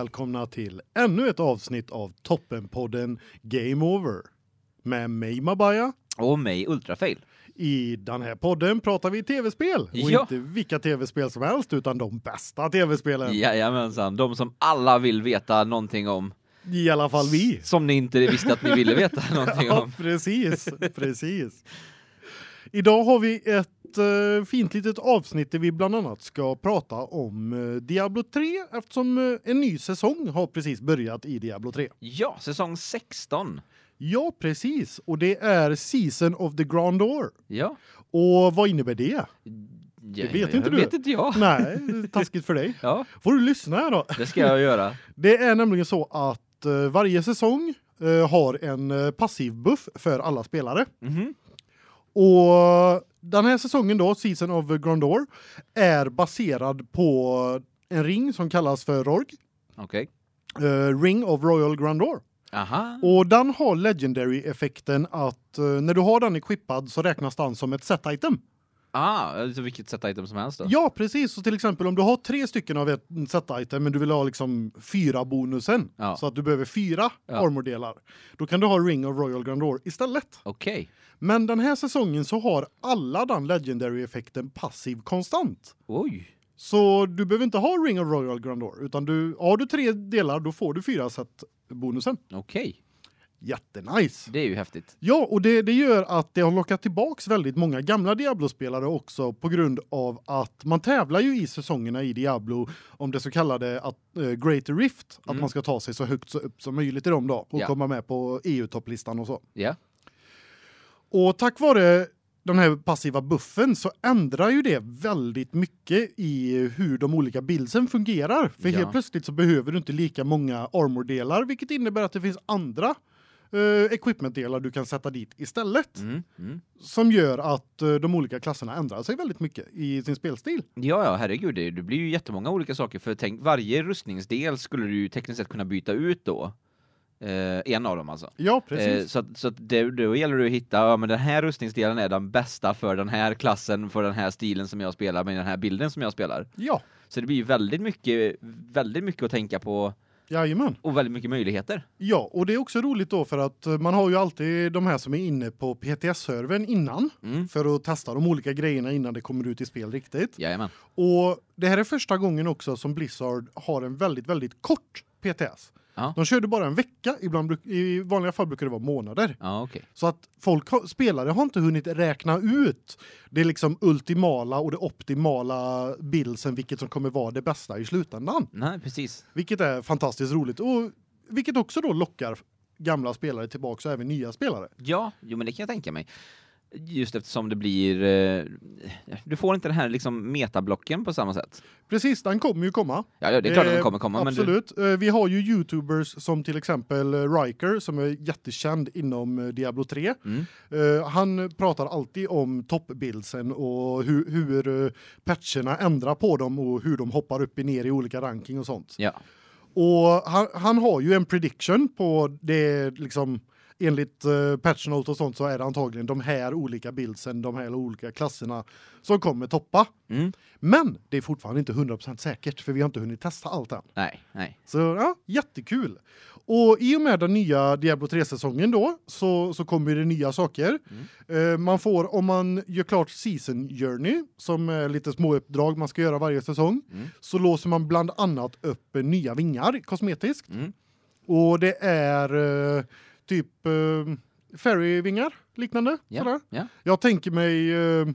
välkomna till ännu ett avsnitt av Toppenpodden Game Over med mig Mabaya. Och mig Ultrafail. I den här podden pratar vi tv-spel och Ja. inte vilka tv-spel som helst utan de bästa tv-spelen. Jajamensan, de som alla vill veta någonting om. I alla fall vi. Som ni inte visste att ni ville veta någonting Ja, om. precis. Precis. Idag har vi ett uh, fint litet avsnitt där vi bland annat ska prata om eh, Diablo 3 eftersom eh, en ny säsong har precis börjat i Diablo 3. Ja, säsong 16. Ja, precis. Och det är Season of the Grandeur. Ja. Och vad innebär det? ja vet jag, inte jag du. vet inte jag. Nej, taskigt för dig. Ja, Får du lyssna här då. det ska jag göra. Det är nämligen så att eh, varje säsong eh, har en passiv buff för alla spelare. Mhm. Och den här säsongen då, Season of Grandeur, är baserad på en ring som kallas för Rorg. Okej. eh, ring of Royal Grandeur. Aha. Och den har legendary-effekten att eh, när du har den equippad så räknas den som ett set-item. Ah, alltså vilket set item som helst då. Ja, precis. Så till exempel om du har tre stycken av ett set-item men du vill ha liksom fyra bonusen Ja. så att du behöver fyra Ja. armordelar. Då kan du ha Ring of Royal Grandeur istället. Okej. Men den här säsongen så har alla den legendary-effekten passiv konstant. Oj. Så du behöver inte ha Ring of Royal Grandeur utan du har du tre delar då får du fyra set bonusen. Okej. Jättenice. Det är ju häftigt. Ja, och det det gör att det har lockat tillbaks väldigt många gamla Diablo-spelare också på grund av att man tävlar ju i säsongerna i Diablo om det så kallade att uh, Greater Rift att Mm. man ska ta sig så högt så upp som möjligt i dem då och Ja. komma med på EU-topplistan och så. Ja. Och tack vare den här passiva buffen så ändrar ju det väldigt mycket i hur de olika buildsen fungerar. För Ja. helt plötsligt så behöver du inte lika många armordelar vilket innebär att det finns andra uh, equipmentdelar du kan sätta dit istället Mm. Mm. som gör att eh, de olika klasserna ändrar sig väldigt mycket i sin spelstil. Ja, ja, herregud, det, det blir ju jättemånga olika saker för tänk varje rustningsdel skulle du ju tekniskt sett kunna byta ut då. Eh, en av dem alltså. Ja, precis. Eh, så att, så att det, då gäller det att hitta, ja men den här rustningsdelen är den bästa för den här klassen, för den här stilen som jag spelar, med den här bilden som jag spelar. ja, Så det blir ju väldigt mycket, väldigt mycket att tänka på jajamän. och väldigt mycket möjligheter. Ja, och det är också roligt då för att man har ju alltid de här som är inne på PTS-servern innan Mm. för att testa de olika grejerna innan det kommer ut i spel riktigt. Jajamän. Och det här är första gången också som Blizzard har en väldigt väldigt kort PTS. Ja. De körde bara en vecka, ibland i vanliga fall brukar det vara månader. Ja, okej. Så att folk spelare har inte hunnit räkna ut det liksom ultimala och det optimala bildsen vilket som kommer vara det bästa i slutändan. Nej, precis. Vilket är fantastiskt roligt och vilket också då lockar gamla spelare tillbaka och även nya spelare. Ja, jo men det kan jag tänka mig. Just eftersom det blir eh, du får inte den här liksom metablocken på samma sätt. Precis, den kommer ju komma. Ja, ja det är klart att Eh, den kommer komma men du, Absolut. Eh, Vi har ju YouTubers som till exempel eh, Riker som är jättekänd inom eh, Diablo 3. mm, Eh, han pratar alltid om toppbildsen och hur hur patcherna ändrar på dem och hur de hoppar upp och ner i olika ranking och sånt. ja. Och han, han har ju en prediction på det liksom enligt uh, patch note och sånt så är det antagligen de här olika bildsen, de här olika klasserna som kommer toppa. Mm. Men det är fortfarande inte 100% säkert för vi har inte hunnit testa allt än. Nej, nej. Så ja, jättekul. Och i och med den nya Diablo 3-säsongen då så så kommer det nya saker. Eh, man får om man gör klart season journey som är lite små uppdrag man ska göra varje säsong Mm. så låser man bland annat upp eh, nya vingar kosmetiskt. Mm. Och det är eh, typ eh, fairyvingar liknande Ja. sådär. Ja. Jag tänker mig eh,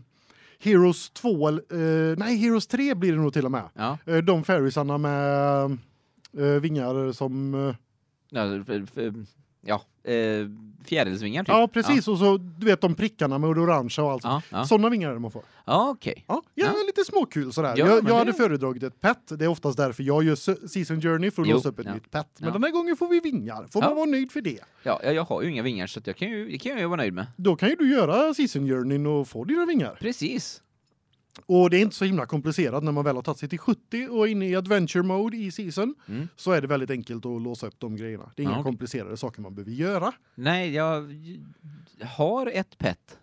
Heroes 2 eller eh, nej Heroes 3 blir det nog till och med. Ja. Eh, de fairies-arna med eh, vingar som eh, Ja, ja eh fjärilsvingar typ. ja precis och så du vet de prickarna med det orangea och allt. Ja, ja. Såna vingar man får. Ja, okej. Ja, ja, Ja. lite småkul sådär. Ja, jag jag det- hade föredragit ett pet. Det är oftast därför jag gör se- season journey för att Jo, låsa upp ett ja. nytt pet. Men Ja. den här gången får vi vingar. Får Ja. man vara nöjd för det. Ja, jag, jag har ju inga vingar så att jag kan ju det kan jag ju vara nöjd med. Då kan ju du göra season journeyn och få dina vingar. Precis. Och det är inte så himla komplicerat när man väl har tagit sig till 70 och är inne i adventure mode i season Mm. så är det väldigt enkelt att låsa upp de grejerna. Det är inga okej. komplicerade saker man behöver göra. Nej, jag har ett pet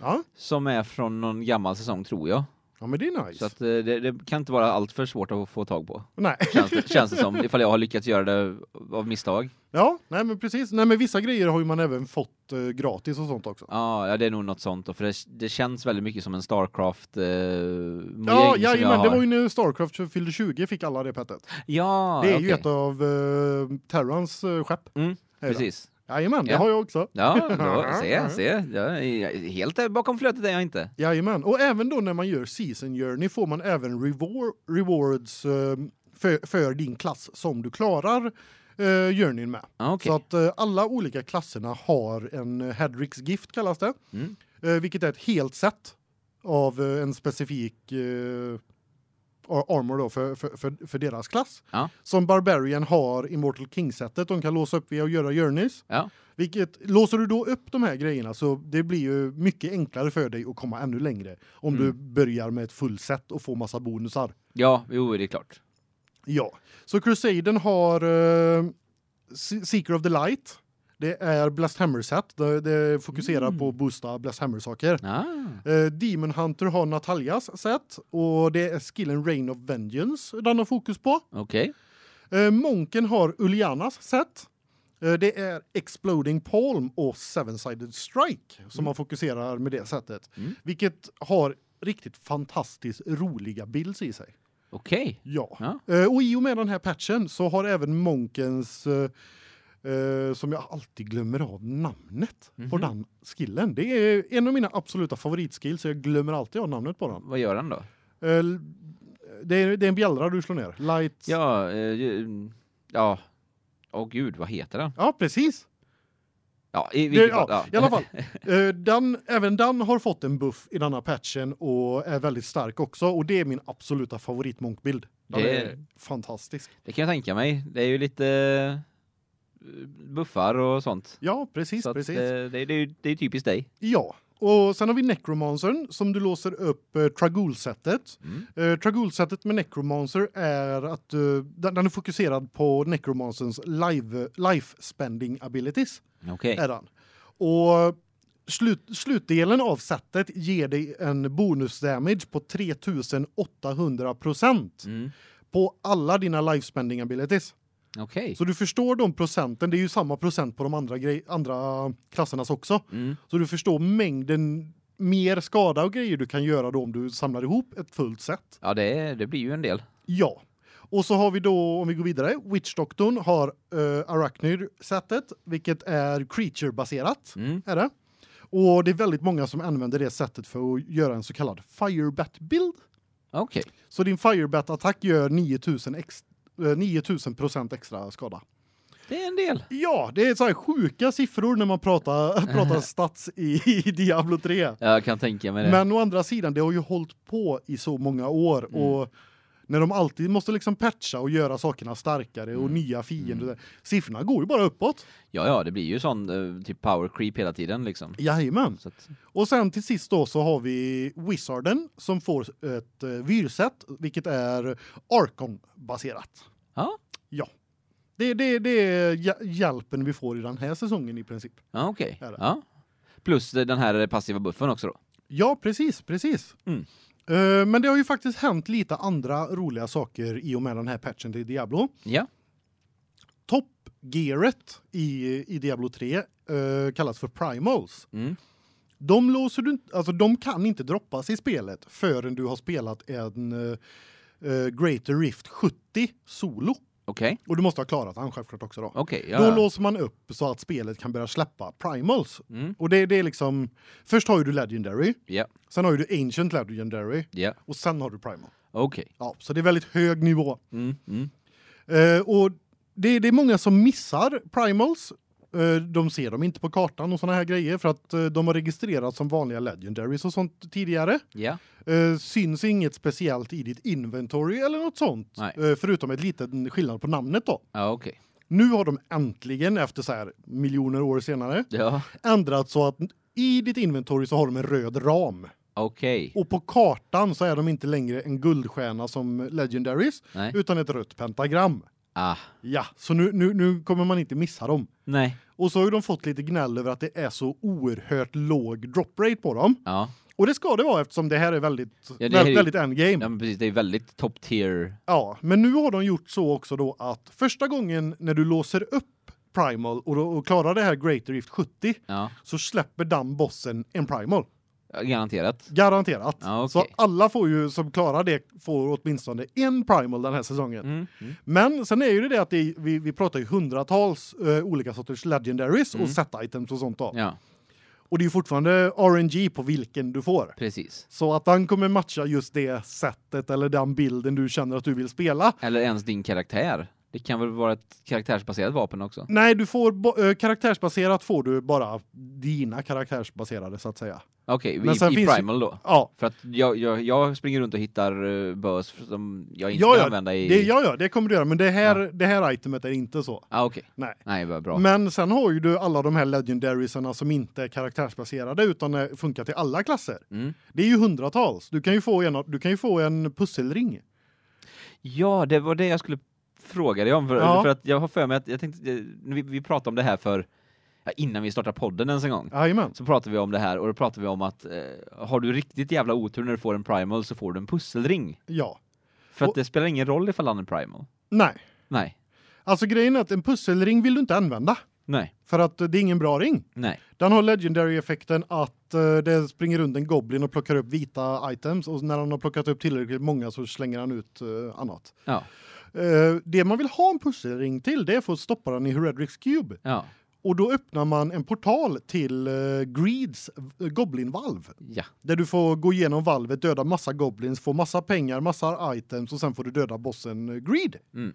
Ja. som är från någon gammal säsong tror jag. Ja, men det är nice. Så att eh, det, det kan inte vara allt för svårt att få tag på. Nej. Känns det, känns det som ifall jag har lyckats göra det av misstag. Ja, nej men precis. Nej men vissa grejer har ju man även fått eh, gratis och sånt också. Ja, ja, det är nog något sånt då, för det, det känns väldigt mycket som en Starcraft eh, Ja, ja men det var ju när Starcraft fyllde 20 fick alla det pettet. Ja, det är okej. ju ett av uh, Terrans uh, skepp. Mm, precis. Jajamän, det Ja. har jag också. Ja, då, se, se. Är helt bakom flötet är jag inte. Jajamän. Och även då när man gör Season Journey får man även reward, rewards eh, för, för din klass som du klarar uh, journeyn med. Ja, okej. Så att eh, alla olika klasserna har en uh, Hedricks gift kallas det. Mm. Eh, vilket är ett helt set av eh, en specifik eh, armor då för, för, för, för deras klass. Ja. Som Barbarian har Immortal King-sättet de kan låsa upp via att göra journeys. Ja. Vilket låser du då upp de här grejerna så det blir ju mycket enklare för dig att komma ännu längre om Mm. du börjar med ett fullset och får massa bonusar. Ja, jo, det är klart. Ja. Så Crusaden har uh, Seeker of the Light. Det är Blast Hammer set. Det, det fokuserar Mm. på att boosta Blast Hammer saker. Ah. Eh, Demon Hunter har Natalias set och det är skillen Rain of Vengeance den har fokus på. Okej. Eh, Monken har Ulianas set. Eh, det är Exploding Palm och Seven-Sided Strike som Mm. man fokuserar med det sättet. Mm. Vilket har riktigt fantastiskt roliga builds i sig. Okej. Ja. Ja. Eh, och i och med den här patchen så har även Monkens eh, som jag alltid glömmer av namnet på Mhm. den skillen. Det är en av mina absoluta favoritskills så jag glömmer alltid av namnet på den. Vad gör han då? Eh, det är det är en bjällra du slår ner. Light. Ja, Ja, eh, ju- ja. Åh gud, vad heter den? precis. Ja, i Det, ja, fall. I alla fall. Eh, den även den har fått en buff i denna patchen och är väldigt stark också och det är min absoluta favoritmonkbild. Den Det- är fantastisk. Det kan jag tänka mig. Det är ju lite buffar och sånt. Ja, precis, Så precis. eh, det, det, det är typiskt dig. Ja, och sen har vi Necromancern som du låser upp uh, Tragul-sättet. Mm. Uh, Tragul-sättet med Necromancer är att uh, den, den är fokuserad på Necromancerns live, life spending abilities. Okej. Är den. Och slut, slutdelen av sättet ger dig en bonus damage på 3800 Mm. på alla dina life spending abilities. Okay. Så du förstår de procenten, det är ju samma procent på de andra andra klassernas också. Mm. Så du förstår mängden mer skada och grejer du kan göra då om du samlar ihop ett fullt set. Ja, det, det blir ju en del. Ja. Och så har vi då om vi går vidare, Witchdoktorn har eh, uh, Arachnid sättet vilket är creature baserat, mm. är det? Och det är väldigt många som använder det setet för att göra en så kallad firebat build. Okej. Okay. Så din firebat attack gör 9000 extra Eh, 9000 procent extra skada. Det är en del. Ja, det är så här sjuka siffror när man pratar pratar stats i, i Diablo 3. Ja, jag kan tänka mig det. Men å andra sidan det har ju hållt på i så många år mm. och när de alltid måste liksom patcha och göra sakerna starkare och Mm. nya fiender. Mm. Siffrorna går ju bara uppåt. Ja, ja, det blir ju sån eh, typ power creep hela tiden liksom. Jajamän. Så att, Och sen till sist då så har vi Wizarden som får ett uh, vyrset vilket är Archon baserat. ja, Det det det är hjälpen vi får i den här säsongen i princip. ja okej. Det. Ja. Plus den här passiva buffen också då. Ja, precis, precis. Mm. Eh, men det har ju faktiskt hänt lite andra roliga saker i och med den här patchen till Diablo. Ja. Toppgearet i i Diablo 3 eh, kallas för primals. Mm. De låser du inte alltså de kan inte droppas i spelet förrän du har spelat en uh, Greater Rift 70 solo Okej. och du måste ha klarat han självklart också då. Okej, ja. Då låser man upp så att spelet kan börja släppa primals. Mm. Och det det är liksom först har ju du legendary, Ja. sen har ju du ancient legendary Ja. och sen har du primal. Okej. Ja, så det är väldigt hög nivå. Mm. Mm. Eh, och det, det är många som missar primals. Eh, de ser dem inte på kartan och såna här grejer för att eh, de har registrerats som vanliga legendaries och sånt tidigare. Ja. Eh, syns inget speciellt i ditt inventory eller något sånt Nej. förutom ett litet skillnad på namnet då. Ja, okej. Nu har de äntligen efter så här miljoner år senare Ja. ändrat så att i ditt inventory så har de en röd ram Okej. och på kartan så är de inte längre en guldstjärna som legendaries Nej. utan ett rött pentagram. Ah. Ja, så nu nu nu kommer man inte missa dem. Nej. Och så har de fått lite gnäll över att det är så oerhört låg drop rate på dem. Ja. Och det ska det vara eftersom det här är väldigt Ja, det här är- väldigt endgame. Ja, men precis, det är väldigt top tier. Ja, men nu har de gjort så också då att första gången när du låser upp Primal och, då- och klarar det här Greater Rift 70 Ja, så släpper den bossen en Primal. Garanterat. Garanterat. Ja, Så okej. alla får ju som klarar det får åtminstone en Primal den här säsongen. Mm. Mm. Men sen är ju det att det, är- vi vi pratar ju hundratals eh, olika sorters legendaries Mm. och set items och sånt då. Ja, Och det är ju fortfarande RNG på vilken du får. precis. Så att den kommer matcha just det sättet eller den bilden du känner att du vill spela. Eller ens din karaktär. Det kan väl vara ett karaktärsbaserat vapen också? Nej, du får eh, karaktärsbaserat får du bara dina karaktärsbaserade så att säga. Okej, Men i, i finns ju- Primal då? Ja, För att jag, jag, jag springer runt och hittar uh, bös som jag inte ja, kan ja, använda i... det, ja, ja, det kommer du göra, men det här det här itemet är inte så. Ah, okej. Nej. Nej, bra. Men sen har ju du alla de här legendariesarna som inte är karaktärsbaserade utan funkar till alla klasser. Mm. Det är ju hundratals. Du kan ju få en du kan ju få en pusselring. Ja, det var det jag skulle fråga dig om för, Ja. för att jag har för mig att jag tänkte eh, vi, vi pratade om det här för innan vi startade podden ens en gång. Jajamän. Så pratade vi om det här och då pratade vi om att eh, har du riktigt jävla otur när du får en primal så får du en pusselring. Ja. För att Och- det spelar ingen roll ifall han är primal. Nej. Nej. Alltså grejen är att en pusselring vill du inte använda Nej. för att det är ingen bra ring. Nej. Den har legendary effekten att eh, det springer runt en goblin och plockar upp vita items och när han har plockat upp tillräckligt många så slänger han ut eh, annat. Ja. Eh, det man vill ha en pusselring till det är för att stoppa den i Heredrix Cube Ja. och då öppnar man en portal till uh, Greeds uh, Goblin-valv Ja. där du får gå igenom valvet, döda massa goblins, få massa pengar, massa items och sen får du döda bossen eh, Greed. Mm.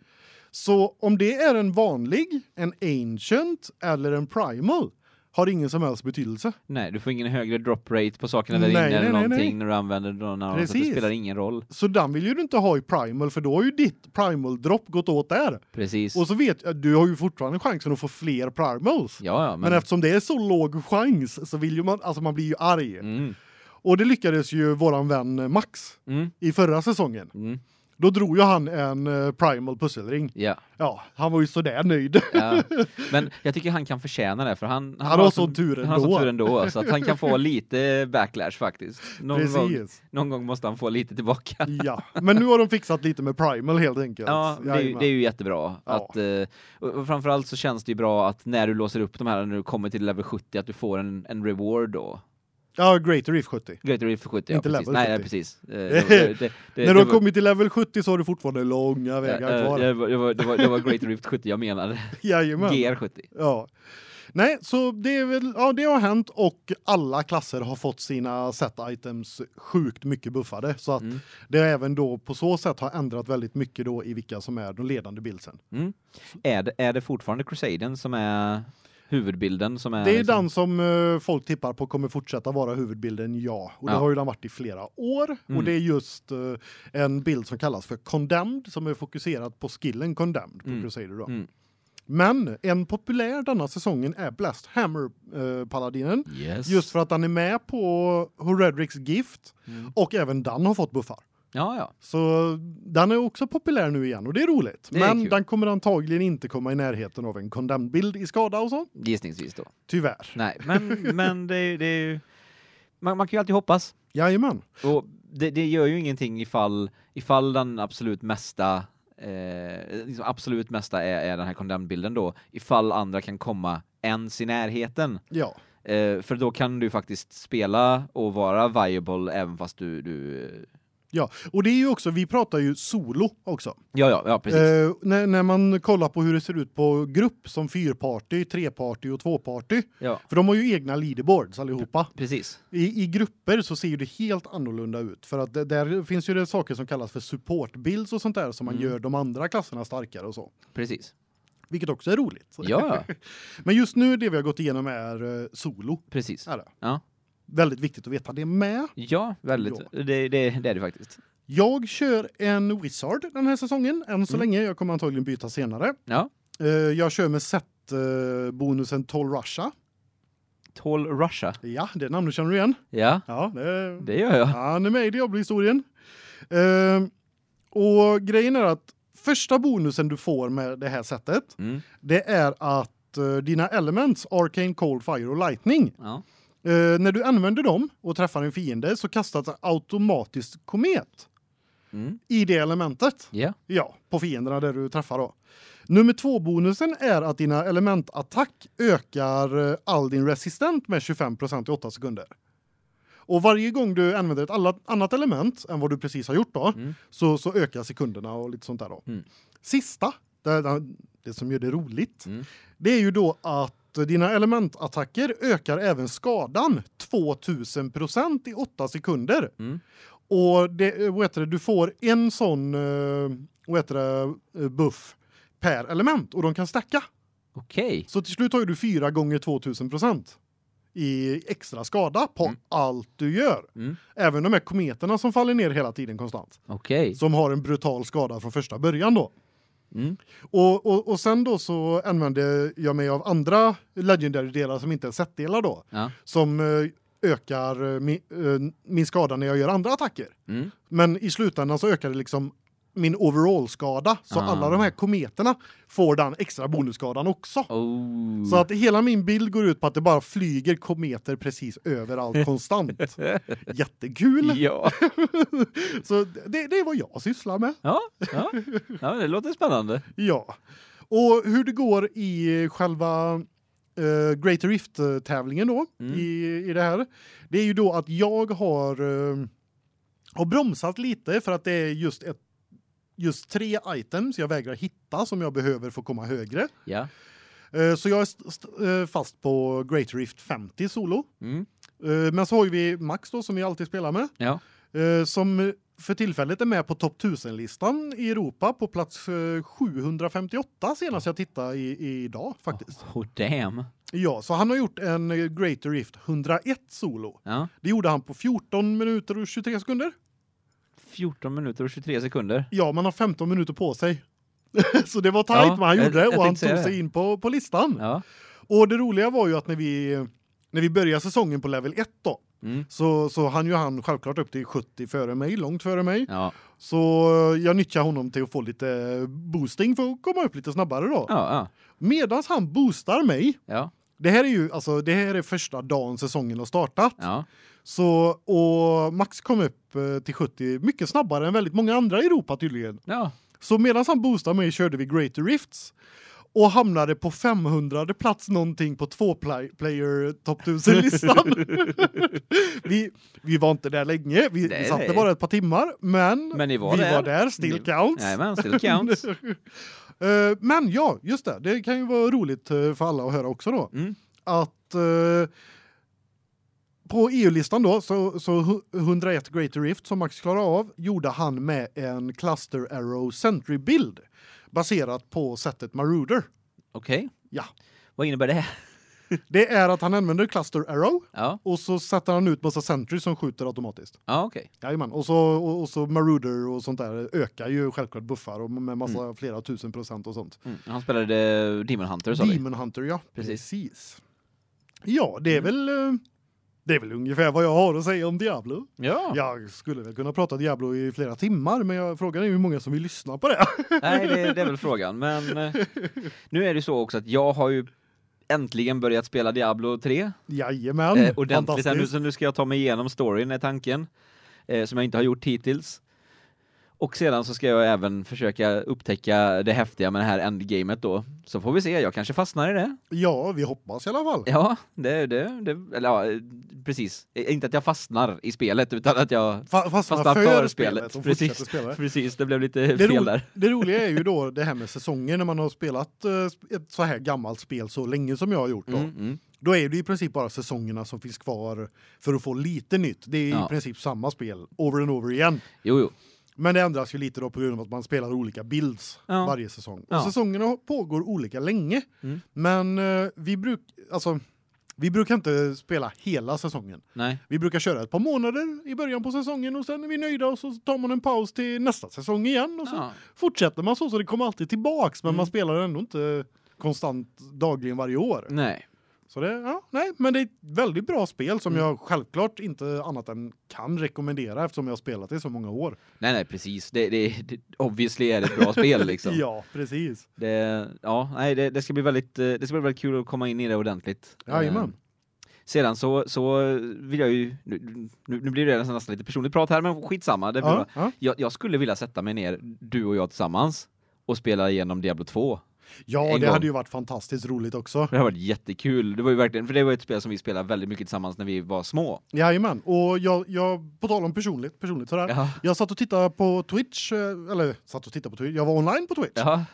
Så om det är en vanlig, en ancient eller en primal har ingen som helst betydelse. Nej, du får ingen högre drop rate på sakerna där Nej, inne eller nej, nej, någonting nej. när du använder dem. Så att det spelar ingen roll. Så den vill ju du inte ha i primal för då har ju ditt primal drop gått åt där. Precis. Och så vet jag du har ju fortfarande chansen att få fler primals. ja, ja, Men, men... eftersom det är så låg chans så vill ju man alltså man blir ju arg. Mm. Och det lyckades ju våran vän Max Mm. i förra säsongen. Mm. Då drog ju han en eh, primal pusselring. Ja. Ja, han var ju så där nöjd. Ja. Men jag tycker han kan förtjäna det för han Han har sån tur Han har sån ändå. tur ändå så att han kan få lite backlash faktiskt. Någon gång, Precis. någon gång måste han få lite tillbaka. Ja, men nu har de fixat lite med primal helt enkelt. Ja, det är, ju- det är ju jättebra Ja. att eh, och framförallt så känns det ju bra att när du låser upp de här när du kommer till level 70 att du får en en reward då. Ja, Greater Reef 70. Greater Reef för 70 Inte ja, precis. Nej, 70. precis. Eh, det, det, När du har kommit till level 70 så har du fortfarande långa vägar Ja, kvar. Det var, det, var, det, var, det var Greater Rift 70 jag menade. Jajamän. GR70. Ja. Nej, så det är väl ja, det har hänt och alla klasser har fått sina set items sjukt mycket buffade så att Mm. det även då på så sätt har ändrat väldigt mycket då i vilka som är de ledande bildsen. Mm. Är, det, är det fortfarande Crusaden som är huvudbilden som är Det är liksom- den som eh, folk tippar på kommer fortsätta vara huvudbilden, ja. Och det Ja. har ju den varit i flera år. Mm. Och det är just eh, en bild som kallas för Condemned, som är fokuserad på skillen Condemned på Mm. Crusader då. Mm. Men en populär denna säsongen är Blast Hammer eh, Paladinen. Yes. Just för att den är med på Horedrix Gift Mm. och även den har fått buffar. Ja, ja. Så den är också populär nu igen och det är roligt. Det är Men kul. den kommer antagligen inte komma i närheten av en condemned bild i skada och så. Gissningsvis då. Tyvärr. Nej, men, men det, är- det är. Man, man kan ju alltid hoppas. Jajamän. Och det, det gör ju ingenting ifall, ifall den absolut mesta eh, liksom absolut mesta är, är den här condemned-bilden då, ifall andra kan komma ens i närheten. Ja. Eh, för då kan du faktiskt spela och vara viable även fast du... du Ja, och det är ju också vi pratar ju solo också. ja, ja, ja, precis. Eh, när, när man kollar på hur det ser ut på grupp som fyrparty, treparty och tvåparty. ja, För de har ju egna leaderboards allihopa. precis. I, I grupper så ser ju det helt annorlunda ut för att det, där finns ju det saker som kallas för support builds och sånt där som man Mm. gör de andra klasserna starkare och så. Precis. Vilket också är roligt. Ja, Men just nu det vi har gått igenom är eh, solo. precis. Är det. Ja. Väldigt viktigt att veta det med. Ja, väldigt. Det, det, det är det faktiskt. Jag kör en wizard den här säsongen än så Mm. länge. Jag kommer antagligen byta senare. Ja. Eh, jag kör med set bonusen 12 Russia. Tall Russia. Ja, det namnet känner du igen. Ja, Ja, det, det gör jag. Han är med i Diablo-historien. Ehm, och grejen är att första bonusen du får med det här sättet, Mm. det är att eh, dina elements, Arcane, Cold, Fire och Lightning, Ja. Eh, när du använder dem och träffar en fiende så kastas automatiskt komet Mm. i det elementet. Ja. Ja, på fienderna där du träffar då. Nummer två bonusen är att dina elementattack ökar eh, all din resistent med 25 i 8 sekunder. Och varje gång du använder ett annat element än vad du precis har gjort då Mm. så så ökar sekunderna och lite sånt där då. Mm. Sista, det, det, det som gör det roligt. Mm. Det är ju då att dina elementattacker ökar även skadan 2000% i 8 sekunder. Mm. Och det vad heter det du får en sån eh, vad heter det eh, buff per element och de kan stacka. Okej. Så till slut har du 4 gånger 2000% i extra skada på Mm. allt du gör. Mm. Även de här kometerna som faller ner hela tiden konstant Okej. som har en brutal skada från första början då. Mm. Och, och och sen då så använde jag mig av andra legendary delar som inte är setdelar då Ja. som eh, ökar eh, min, eh, min skada när jag gör andra attacker. Mm. Men i slutändan så ökar det liksom min overall skada så Ah. alla de här kometerna får den extra bonusskadan också. Oh. Så att hela min bild går ut på att det bara flyger kometer precis överallt konstant. Jättekul. Ja. Så det det är vad jag sysslar med. Ja. Ja. Ja, det låter spännande. Ja. Och hur det går i själva uh, Greater Rift tävlingen då Mm. i i det här. Det är ju då att jag har eh, har bromsat lite för att det är just ett just tre items jag vägrar hitta som jag behöver för att komma högre. Ja. Eh, så jag är eh, fast på Greater Rift 50 solo. Mm. Eh, men så har vi Max då som vi alltid spelar med. Ja. Som för tillfället är med på topp 1000-listan i Europa på plats eh, 758 senast jag tittade i, i idag faktiskt. Oh, damn. Ja, så han har gjort en Greater Rift 101 solo. Ja. Det gjorde han på 14 minuter och 23 sekunder. 14 minuter och 23 sekunder. Ja, man har 15 minuter på sig. så det var tajt Ja, vad han jag- gjorde jag och han tog sig in på på listan. Ja. Och det roliga var ju att när vi när vi började säsongen på level 1 då Mm. så så han ju han självklart upp till 70 före mig, långt före mig. Ja. Så jag nyttjar honom till att få lite boosting för att komma upp lite snabbare då. Ja. Medans han boostar mig. Det här är ju alltså det här är första dagen säsongen har startat. Så och Max kom upp eh, till 70 mycket snabbare än väldigt många andra i Europa tydligen. Ja. Så medan han boostade mig körde vi Greater Rifts och hamnade på 500 plats någonting på två play player top 1000 listan. vi vi var inte där länge. Vi, vi Nej, satt nej. där bara ett par timmar, men, Men vi där. var där still Ni- counts. Jajamän, still counts. Eh, men ja, just det. Det kan ju vara roligt eh, för alla att höra också då Mm. att eh, på EU-listan då så så hu- 101 Greater Rift som Max klarade av gjorde han med en Cluster Arrow Sentry build baserat på sättet Marauder. Okej. Ja. Vad innebär det? Det är att han använder Cluster Arrow Ja. och så sätter han ut massa sentry som skjuter automatiskt. Ja, okej. Jajamän. Och så och, och så Marauder och sånt där ökar ju självklart buffar och med massa flera tusen procent och sånt. Mm. Han spelade Demon Hunter vi. Demon Hunter ja. Precis. Precis. Ja, det är väl eh, det är väl ungefär vad jag har att säga om Diablo. Ja. Jag skulle väl kunna prata Diablo i flera timmar, men jag frågan är hur många som vill lyssna på det. Nej, det, det är väl frågan. Men eh, nu är det så också att jag har ju äntligen börjat spela Diablo 3. Jajamän. Eh, ordentligt nu, så nu ska jag ta mig igenom storyn är tanken. Eh, som jag inte har gjort hittills. Och sedan så ska jag även försöka upptäcka det häftiga med det här endgamet då. Så får vi se, jag kanske fastnar i det. Ja, vi hoppas i alla fall. Ja, det, det, det eller ja, precis. Eh, Inte att jag fastnar i spelet utan att jag Fa fastna fastnar för, för spelet, spelet. Precis. Precis, det blev lite Det, fel där. det roliga är ju då det här med säsonger när man har spelat eh, ett så här gammalt spel så länge som jag har gjort då. Mm, mm. Då är det i princip bara säsongerna som finns kvar för att få lite nytt. Det är Ja. i princip samma spel over and over igen. Jo, jo. Men det ändras ju lite då på grund av att man spelar olika builds Ja. varje säsong. Ja. Och säsongerna pågår olika länge. Mm. Men eh, vi bruk alltså vi brukar inte spela hela säsongen. Nej. Vi brukar köra ett par månader i början på säsongen och sen är vi nöjda och så tar man en paus till nästa säsong igen och så Ja. fortsätter man så så det kommer alltid tillbaks men Mm. man spelar ändå inte konstant dagligen varje år. Nej. Så det ja, nej, men det är ett väldigt bra spel som Mm. jag självklart inte annat än kan rekommendera eftersom jag har spelat det i så många år. Nej, nej, precis. Det, det, det obviously är det ett bra spel liksom. Ja, precis. Det, ja, nej, det, det ska bli väldigt, eh, det ska bli väldigt kul att komma in i det ordentligt. Jajamän. Eh, Sedan så så vill jag ju nu, nu, blir det nästan lite personligt prat här men skitsamma. Det Ja, ja. jag, jag skulle vilja sätta mig ner du och jag tillsammans och spela igenom Diablo 2. Ja En det gång. hade ju varit fantastiskt roligt också. Det har varit jättekul. Det var ju verkligen för det var ett spel som vi spelade väldigt mycket tillsammans när vi var små. Jajamän, och jag, jag på tal om personligt, personligt sådär. Ja. Jag satt och tittade på Twitch, eh, eller satt och tittade på Twitch, jag var online på Twitch. Ja.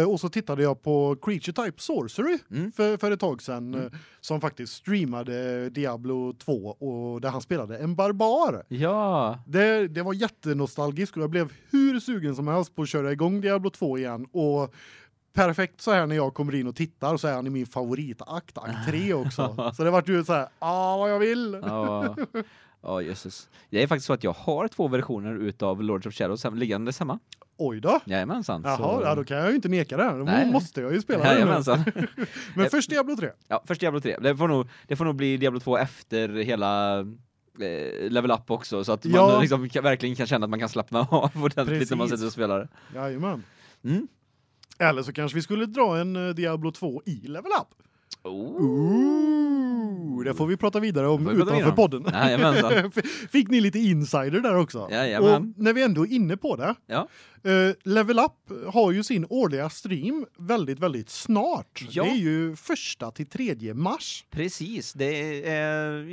Eh, och så tittade jag på Creature Type Sorcery Mm. för, för ett tag sedan eh, som faktiskt streamade Diablo 2 och där han spelade en barbar. Ja. Det, det var jättenostalgiskt och jag blev hur sugen som helst på att köra igång Diablo 2 igen och perfekt så här när jag kommer in och tittar så är han i min favoritakt akt 3 också. så det vart ju så här, ah vad jag vill. Ja. Ja, jösses. Det är faktiskt så att jag har två versioner utav Lords of Shadows liggandes hemma. Oj då. Jajamensan. Jaha, så- ja, då kan jag ju inte neka det. Då Nej. måste jag ju spela det. Jajamensan. Men först Diablo 3. Ja, först Diablo 3. Det får nog det får nog bli Diablo 2 efter hela eh, level up också så att man Ja. liksom verkligen kan känna att man kan slappna av ordentligt när man Precis. sitter och spelar. Jajamän. Mm. Eller så kanske vi skulle dra en eh, Diablo 2 i Level Up. Oh. Ooh, det får vi prata vidare om prata utanför vidare podden. Jajamensan. Fick ni lite insider där också? Jajamän. Och när vi ändå är inne på det. Ja. Eh, Level Up har ju sin årliga stream väldigt väldigt snart. Ja. Det är ju första till tredje mars. Precis, det är eh,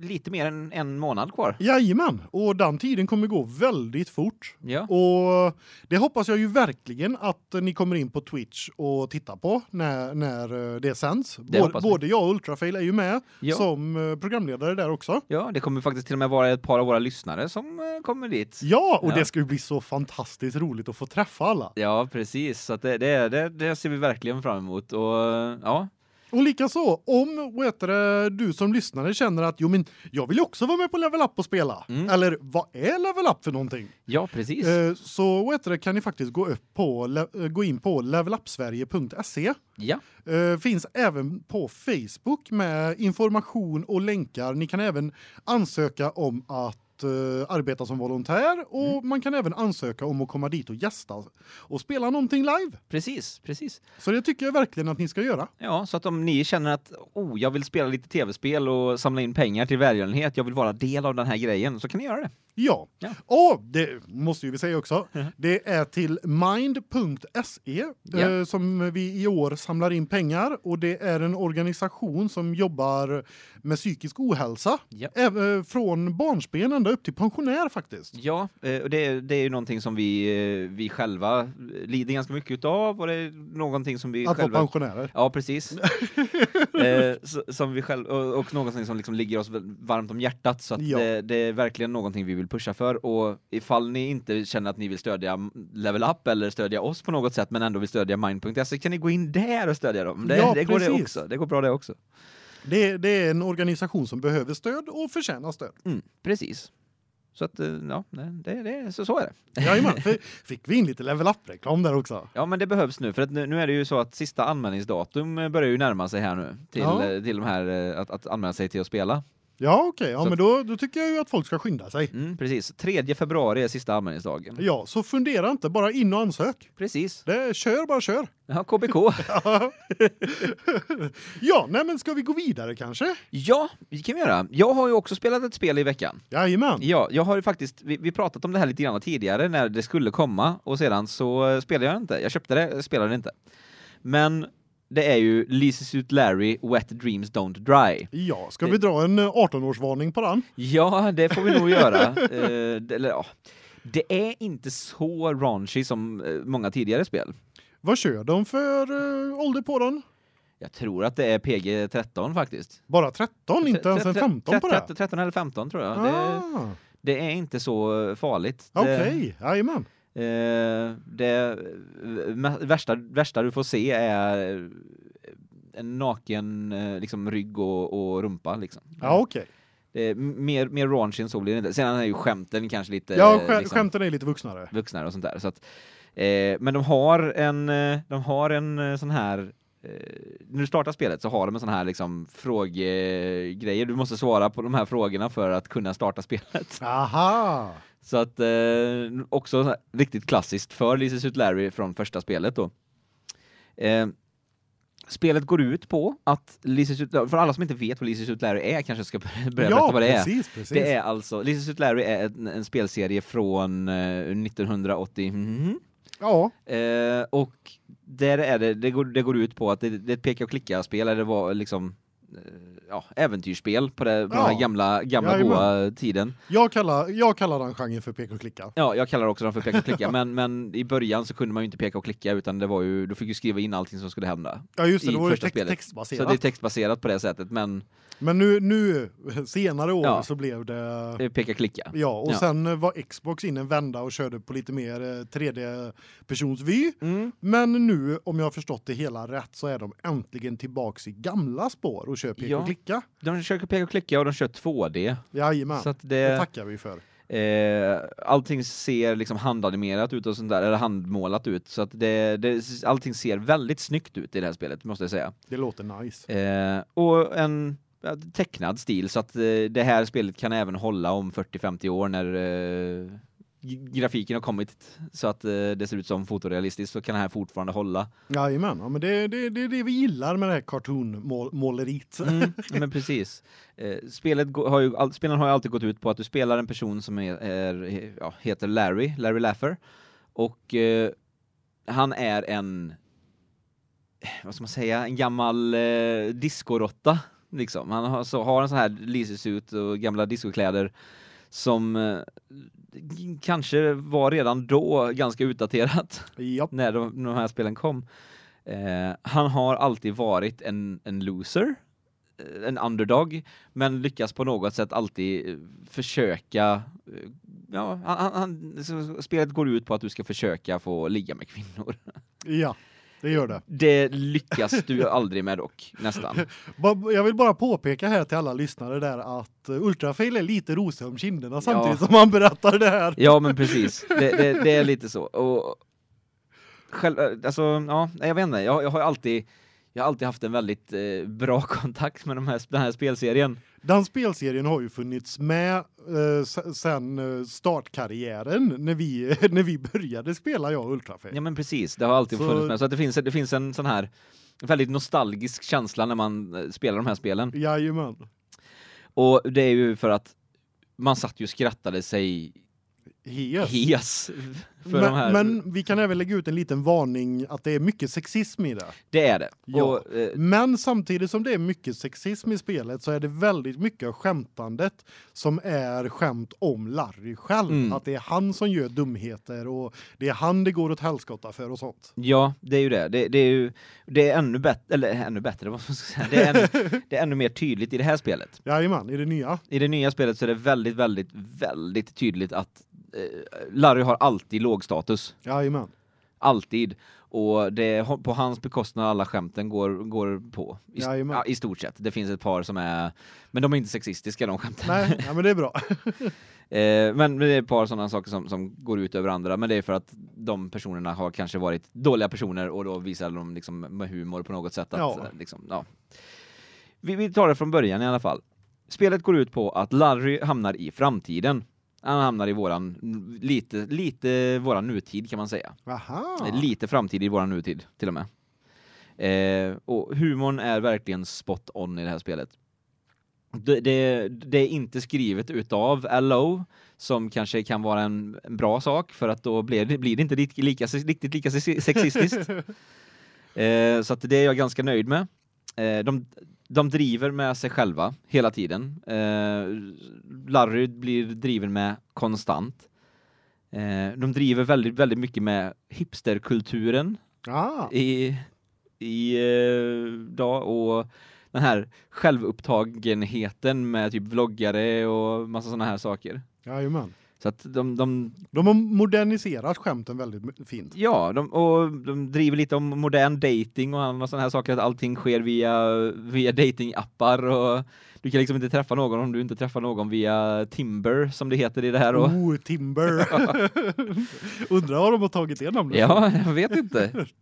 lite mer än en månad kvar. Jajamän, och den tiden kommer gå väldigt fort. Ja. Och det hoppas jag ju verkligen att ni kommer in på Twitch och tittar på när när eh, det sänds. Både, vi. både jag och Ultrafail är ju med Ja. som programledare där också. Ja, det kommer faktiskt till och med vara ett par av våra lyssnare som kommer dit. Ja, och det ska ju bli så fantastiskt roligt att få träffa alla. Ja, precis. Så att det, det, det, ser vi verkligen fram emot. Och ja, Och likaså om vad heter det, du som lyssnare känner att jo men jag vill också vara med på Level Up och spela. Mm. Eller vad är Level Up för någonting? ja precis. Eh, så vad heter det, kan ni faktiskt gå upp på le- eh, gå in på levelupsverige.se. ja, Eh, finns även på Facebook med information och länkar. Ni kan även ansöka om att eh, arbeta som volontär och Mm. man kan även ansöka om att komma dit och gästa och spela någonting live. precis, precis. Så det tycker jag verkligen att ni ska göra. Ja, så att om ni känner att oh, jag vill spela lite tv-spel och samla in pengar till välgörenhet, jag vill vara del av den här grejen, så kan ni göra det. Ja. Ja. Och det måste ju vi säga också. Det är till mind.se Ja. eh, som vi i år samlar in pengar och det är en organisation som jobbar med psykisk ohälsa. Även eh, från barnsben ända upp till pensionär faktiskt. Ja, eh, och det, det är ju någonting som vi, eh, vi själva lider ganska mycket utav och det är någonting som vi Att vara själva... pensionärer. Ja, precis. eh, som vi själv och, och någonting som liksom ligger oss varmt om hjärtat så att Ja. det, det är verkligen någonting vi vill pusha för och ifall ni inte känner att ni vill stödja Level Up eller stödja oss på något sätt men ändå vill stödja mind.se kan ni gå in där och stödja dem. Det, Ja, det går det också. Det går bra det också. Det, det är en organisation som behöver stöd och förtjänar stöd. Mm, precis. Så att eh, ja, det, det så, så är det. Jajamän, för fick vi in lite level up-reklam där också? Ja, men det behövs nu för att nu, nu är det ju så att sista anmälningsdatum eh, börjar ju närma sig här nu till Ja. eh, till de här att, att anmäla sig till att spela. Ja, okej. Ja, Så- men då, då tycker jag ju att folk ska skynda sig. Mm, precis. 3 februari är sista anmälningsdagen. Ja, så fundera inte, bara in och ansök. Precis. Det, kör, bara kör. Ja, KBK. ja, nej men ska vi gå vidare kanske? ja, det kan vi göra. Jag har ju också spelat ett spel i veckan. Jajamän. Ja, jag har ju faktiskt, vi, vi pratat om det här lite grann tidigare när det skulle komma och sedan så eh, spelade jag inte. Jag köpte det, spelade inte. Men det är ju Leases Suit Larry Wet Dreams Don't Dry. Ja, ska Det- vi dra en eh, 18-årsvarning på den? Ja, det får vi nog göra. Eh, det, eller, ja. det är inte så raunchy som eh, många tidigare spel. Vad kör de för uh, ålder på den? Jag tror att det är PG-13 faktiskt. Bara 13, inte ens en 15 på det? 13, 13 eller 15 tror jag. Det, Ah, det är inte så farligt. Det- Okej, jajamän. Eh, det eh, värsta, värsta du får se är eh, en naken eh, liksom rygg och, och rumpa liksom. Ja, okej. Det är m- mer mer raunchy än så blir det inte. Sen är ju skämten kanske lite Ja, eh, skä liksom, skämten är lite vuxnare. vuxnare och sånt där så att eh, men de har en eh, de har en eh, sån här eh, när du startar spelet så har de en sån här liksom frågegrejer. Du måste svara på de här frågorna för att kunna starta spelet. Aha! Så att eh, också riktigt klassiskt för Lises Ut Larry från första spelet då. Eh, spelet går ut på att Lises ut för alla som inte vet vad Lises ut Larry är kanske ska börja berätta ja, vad det är. precis, precis. Det är alltså Lises ut Larry är en, en spelserie från eh, 1980. Mhm. Ja, Eh, och där är det det går det går ut på att det, det är ett peka och klicka spel eller det var liksom ja, äventyrsspel på, det, på den Ja. här gamla gamla Jajamän. goa tiden. jag kallar, jag kallar den genren för peka och klicka. Ja, jag kallar också dem för peka och klicka, men men i början så kunde man ju inte peka och klicka utan det var ju du fick ju skriva in allting som skulle hända. Ja just det, det var ju text, textbaserat. Så det är textbaserat på det sättet, men Men nu, nu senare år Ja. så blev det peka klicka. Ja, och Ja. sen eh, var Xbox in en vända och körde på lite mer eh, tredje persons vy. Mm. Men nu om jag har förstått det hela rätt så är de äntligen tillbaks i gamla spår och kör peka Ja. och klicka. De kör peka och klicka och de kör 2D. Jajamän. Så Det det tackar vi för. eh, allting ser liksom handanimerat ut och sånt där eller handmålat ut så att det, det allting ser väldigt snyggt ut i det här spelet måste jag säga. Det låter nice. Eh, och en tecknad stil så att eh, det här spelet kan även hålla om 40-50 år när eh, grafiken har kommit så att eh, det ser ut som fotorealistiskt så kan det här fortfarande hålla. Jajamän. Ja, men det det det är det vi gillar med det här cartoon-måleriet. Mm, men precis. Eh, spelet har ju spelen har ju alltid gått ut på att du spelar en person som är, är ja, heter Larry, Larry Laffer och eh, han är en vad ska man säga, en gammal eh, discorotta liksom. Han har så har en sån här lisusut och gamla discokläder som eh, kanske var redan då ganska utdaterat Japp. när de, de här spelen kom. Eh, han har alltid varit en, en loser, eh, en underdog, men lyckas på något sätt alltid eh, försöka Ja, han, han- spelet går ut på att du ska försöka få ligga med kvinnor. Ja. Det gör det. Det lyckas du aldrig med dock, nästan. Jag vill bara påpeka här till alla lyssnare där att eh, Ultrafail är lite rosig om kinderna samtidigt Ja. som han berättar det här. Ja, men precis. Det, det, det är lite så. Och själv, alltså, ja, jag vet inte. Jag, jag har alltid jag har alltid haft en väldigt eh, bra kontakt med de här, den här spelserien. Den spelserien har ju funnits med eh, se- sen eh, startkarriären när vi när vi började spela jag och Ultrafail. Ja men precis, det har alltid Så- funnits med. Så det finns, det finns en sån här väldigt nostalgisk känsla när man eh, spelar de här spelen. Jajamän. Och det är ju för att man satt ju och skrattade sig Hes. hes för de här. men, men vi kan även lägga ut en liten varning att det är mycket sexism i det. det är det. Ja. Och, eh, Men samtidigt som det är mycket sexism i spelet så är det väldigt mycket av skämtandet som är skämt om Larry själv. Mm. Att det är han som gör dumheter och det är han det går åt helskotta för och sånt. ja, det är ju det. Det, det är ju det är ännu bättre eller ännu bättre vad man ska säga. Det är ännu, det är ännu mer tydligt i det här spelet. Jajamän, i det nya. I det nya spelet så är det väldigt väldigt väldigt tydligt att Larry har alltid låg status. Jajamän. Alltid. Och det på hans bekostnad alla skämten går, går på. I, Jajamän. ja, I stort sett. Det finns ett par som är... Men de är inte sexistiska de skämten. Nej, ja, men det är bra. Eh, men det är ett par sådana saker som, som går ut över andra. Men det är för att de personerna har kanske varit dåliga personer och då visar de liksom med humor på något sätt. Att, Ja. eh, liksom, ja. vi, vi tar det från början i alla fall. Spelet går ut på att Larry hamnar i framtiden. Han hamnar i våran, lite, lite våran nutid kan man säga. Aha. Lite framtid i våran nutid till och med. Eh, och humorn är verkligen spot on i det här spelet. Det, det, det är inte skrivet utav LO som kanske kan vara en, bra sak för att då blir det, blir det inte lika, lika, riktigt lika sexistiskt. eh, så att det är jag ganska nöjd med. Eh, de, de driver med sig själva hela tiden. Eh, Larry blir driven med konstant. Eh, de driver väldigt, väldigt mycket med hipsterkulturen Ah. i, i eh, dag och den här självupptagenheten med typ vloggare och massa såna här saker. Jajamän. Så att de, de De har moderniserat skämten väldigt fint. ja, de, och de driver lite om modern dating och andra såna här saker att allting sker via via datingappar och du kan liksom inte träffa någon om du inte träffar någon via Timber som det heter i det här och Oh, Timber. Undrar var de har tagit det namnet. Ja, jag vet inte.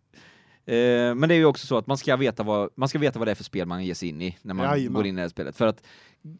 Eh, men det är ju också så att man ska veta vad man ska veta vad det är för spel man ger sig in i när man Jajamän. går in i det här spelet för att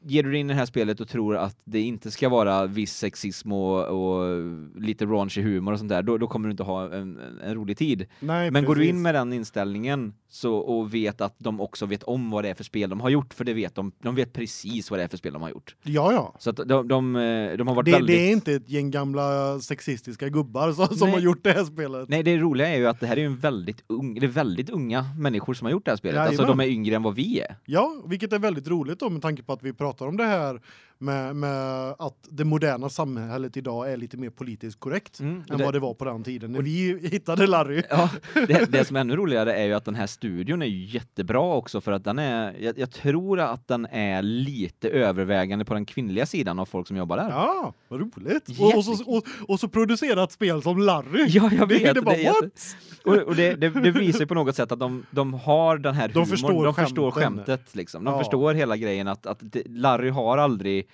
ger du dig in i det här spelet och tror att det inte ska vara viss sexism och, och lite raunchy humor och sånt där då, då kommer du inte ha en, en, rolig tid. Nej, Men går du precis. in med den inställningen så och vet att de också vet om vad det är för spel de har gjort för det vet de de vet precis vad det är för spel de har gjort. Ja, ja. Så att de de, de har varit Det, väldigt det är inte ett gäng gamla sexistiska gubbar som, som har gjort det här spelet. Nej, det roliga är ju att det här är en väldigt ung det är väldigt unga människor som har gjort det här spelet. Jajamän. Alltså de är yngre än vad vi är. Ja, vilket är väldigt roligt då med tanke på att vi vi pratar om det här med, med att det moderna samhället idag är lite mer politiskt korrekt Mm, än det- vad det var på den tiden när vi hittade Larry. Ja, det, det som är ännu roligare är ju att den här studion är jättebra också för att den är jag, jag tror att den är lite övervägande på den kvinnliga sidan av folk som jobbar där. Ja, vad roligt. Och, och, så, och, och så producera ett spel som Larry. Ja, jag vet. Det, det bara, what? Och, och det, det, det visar ju på något sätt att de, de har den här De humorn, förstår de förstår skämtet liksom. De Ja. förstår hela grejen att, att det, Larry har aldrig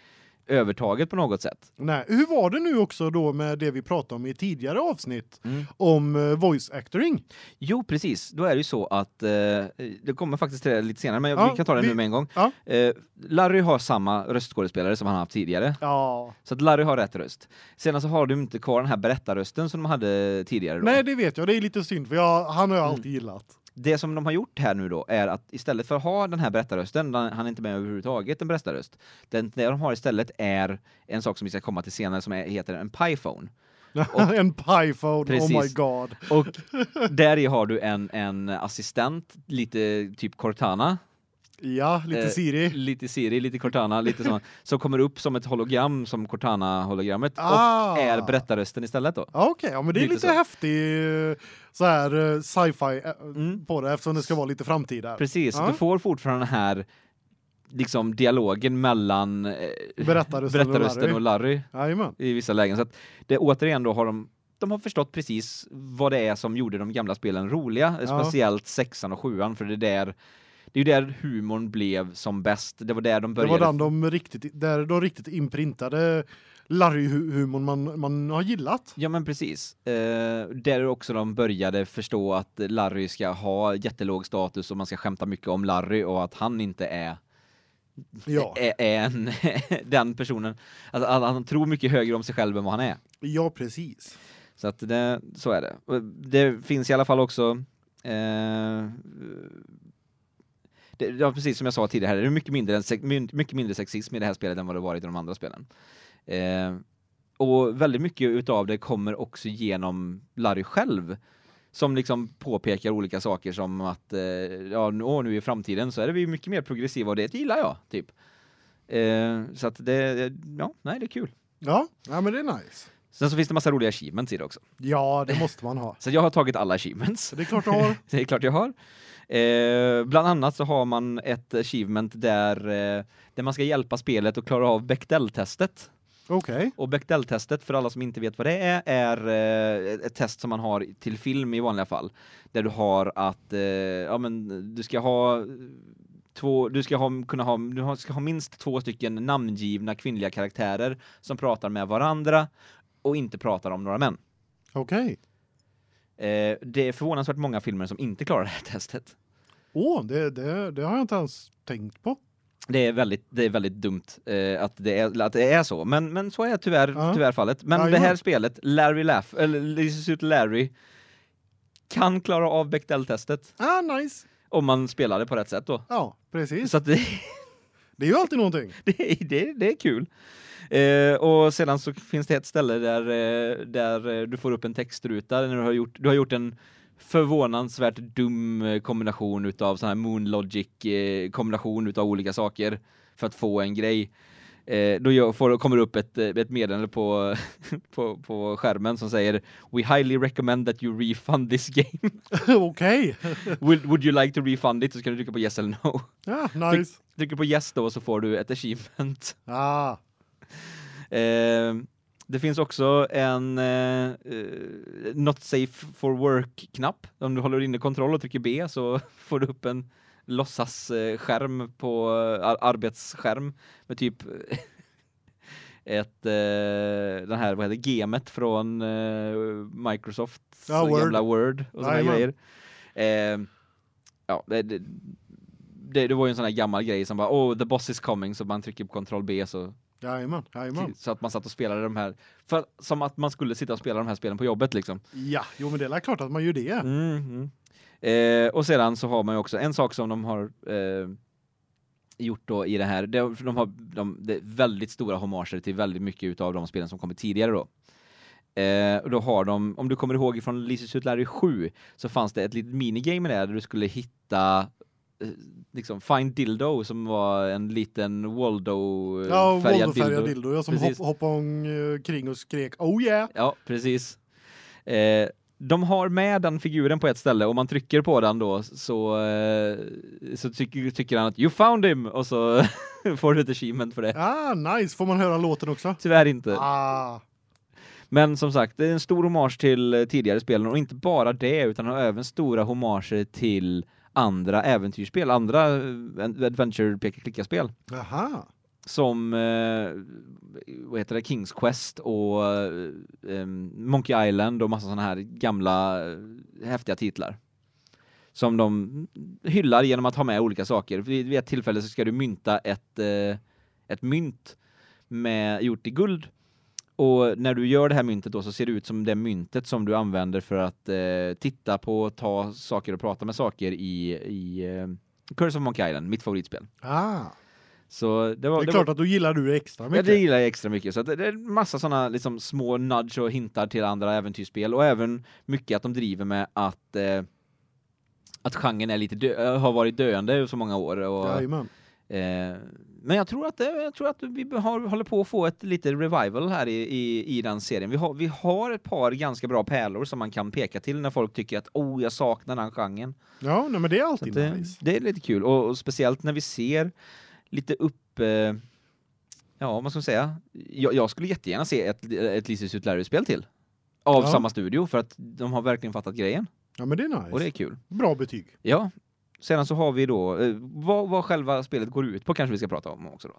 övertaget på något sätt. Nej, hur var det nu också då med det vi pratade om i tidigare avsnitt Mm. om uh, voice actoring? Jo, precis. Då är det ju så att eh, det kommer faktiskt till det lite senare, men Ja, vi kan ta det vi- nu med en gång. Ja. Eh, Larry har samma röstskådespelare som han haft tidigare. Ja. Så att Larry har rätt röst. Sedan så har du inte kvar den här berättarrösten som de hade tidigare då. Nej, det vet jag. Det är lite synd för jag, han har jag Mm. alltid gillat. Det som de har gjort här nu då är att istället för att ha den här berättarrösten, han är inte med överhuvudtaget en berättarröst. Den det de har istället är en sak som vi ska komma till senare som är, heter en piphone. en piephone, oh my Precis. god. Och där i har du en en assistent, lite typ Cortana, Ja, lite Eh, Siri. lite Siri, lite Cortana, lite sån som kommer upp som ett hologram som Cortana hologrammet Ah. och är berättarrösten istället då. Ja, Okej, ja men det är Lite lite, så. häftig eh, så här eh, sci-fi Mm. på det eftersom det ska vara lite framtida. Precis, Ja. du får fortfarande den här liksom dialogen mellan eh, Berättarrösten och berättarrösten Larry. och Larry i vissa lägen så att det återigen då har de de har förstått precis vad det är som gjorde de gamla spelen roliga, Ja. speciellt sexan och sjuan för det är där det är ju där humorn blev som bäst. Det var där de Det började. var den de riktigt där de riktigt inprintade Larry-humorn man man har gillat. Ja men precis. Eh, där också de började förstå att Larry ska ha jättelåg status och man ska skämta mycket om Larry och att han inte är Ja. är, är en, den personen alltså, han tror mycket högre om sig själv än vad han är. Ja, precis. Så att det så är det. Det finns i alla fall också eh, det, ja, precis som jag sa tidigare, det är mycket mindre, mycket mindre sexism i det här spelet än vad det varit i de andra spelen. Eh, och väldigt mycket utav det kommer också genom Larry själv som liksom påpekar olika saker som att eh, ja nu, nu i framtiden så är det vi mycket mer progressiva och det gillar jag typ. Eh, så att det ja, nej det är kul. Ja, ja men det är nice. Sen så finns det massa roliga achievements i det också. Ja, det måste man ha. Så jag har tagit alla achievements. Det är klart du har. Det är klart jag har. Eh, bland annat så har man ett achievement där eh, där man ska hjälpa spelet att klara av Bechdel-testet. Okej. Och Bechdel-testet för alla som inte vet vad det är är eh, ett test som man har till film i vanliga fall där du har att eh, ja men du ska ha två du ska ha kunna ha du ska ha minst två stycken namngivna kvinnliga karaktärer som pratar med varandra och inte pratar om några män. Okej. Eh, det är förvånansvärt många filmer som inte klarar det här testet. Åh, det, det det har jag inte ens tänkt på. Det är väldigt det är väldigt dumt eh, att det är att det är så, men men så är tyvärr Ja. tyvärr fallet. Men Jajamän. det här spelet Larry Laugh eller This is It Larry kan klara av Bechdel-testet Ah, nice. om man spelar det på rätt sätt då. Ja, precis. Så det, Det är ju alltid någonting. det, det, det är kul. Eh, och sedan så finns det ett ställe där eh, där eh, du får upp en textruta när du har gjort du har gjort en förvånansvärt dum eh, kombination utav sån här moon logic eh, kombination utav olika saker för att få en grej. Eh, då får, kommer det upp ett, ett meddelande på, på, på skärmen som säger We highly recommend that you refund this game. Okej. would, would you like to refund it? Så ska du trycka på yes eller no. Ja, nice. Trycker på yes då så får du ett achievement. Ah, Eh, det finns också en eh, eh, not safe for work knapp. Om du håller inne kontroll och trycker B så får du upp en låtsas skärm på eh, ar arbetsskärm med typ ett eh, den här vad heter gemet från eh, Microsoft Ja, Word. gamla Word och såna grejer. Eh, ja, det, det, det, det var ju en sån här gammal grej som bara oh the boss is coming så man trycker på kontroll B så Jajamän, jajamän. så att man satt och spelade de här för som att man skulle sitta och spela de här spelen på jobbet liksom. Ja, jo men det är klart att man gör det. Mm, mm. Eh, och sedan så har man ju också en sak som de har eh, gjort då i det här. Det, de har de, är väldigt stora homager till väldigt mycket utav de spelen som kommit tidigare då. Eh, och då har de, om du kommer ihåg från Lises Larry 7 så fanns det ett litet minigame där, där du skulle hitta liksom Find Dildo som var en liten Waldo eh, Ja, färgad Volvo-färgad dildo. dildo. Jag som Precis. hopp, hoppade omkring och skrek oh yeah. Ja, precis. Eh, de har med den figuren på ett ställe och man trycker på den då så eh, så tycker tycker han att you found him och så får du ett achievement för det. Ah, nice. Får man höra låten också? Tyvärr inte. Ah. Men som sagt, det är en stor hommage till eh, tidigare spelen och inte bara det utan har även stora hommager till andra äventyrsspel, andra eh, adventure peka klicka spel Aha. som eh, vad heter det Kings Quest och eh, Monkey Island och massa såna här gamla eh, häftiga titlar. Som de hyllar genom att ha med olika saker. Vid, vid ett tillfälle så ska du mynta ett eh, ett mynt med gjort i guld. Och när du gör det här myntet då så ser det ut som det myntet som du använder för att eh, titta på, ta saker och prata med saker i i eh, Curse of Monkey Island, mitt favoritspel. Ah. Så det var Det är det klart var, att då gillar du extra Ja, mycket. det gillar jag extra mycket. Så det, är en massa såna liksom små nudge och hintar till andra äventyrsspel och även mycket att de driver med att eh, att genren är lite har varit döende i så många år och Jajamän. Eh, men jag tror att det, jag tror att vi har, håller på att få ett lite revival här i, i, i den serien. Vi har, vi har ett par ganska bra pärlor som man kan peka till när folk tycker att oh, jag saknar den genren. Ja, nej, men det är alltid det, nice. det är lite kul och, och speciellt när vi ser lite upp eh, ja, vad ska man säga? Jag, jag skulle jättegärna se ett ett Lises ut till av Ja. samma studio för att de har verkligen fattat grejen Ja, men det är nice. och det är kul. Bra betyg. Ja. Sedan så har vi då eh, vad, vad själva spelet går ut på kanske vi ska prata om också då.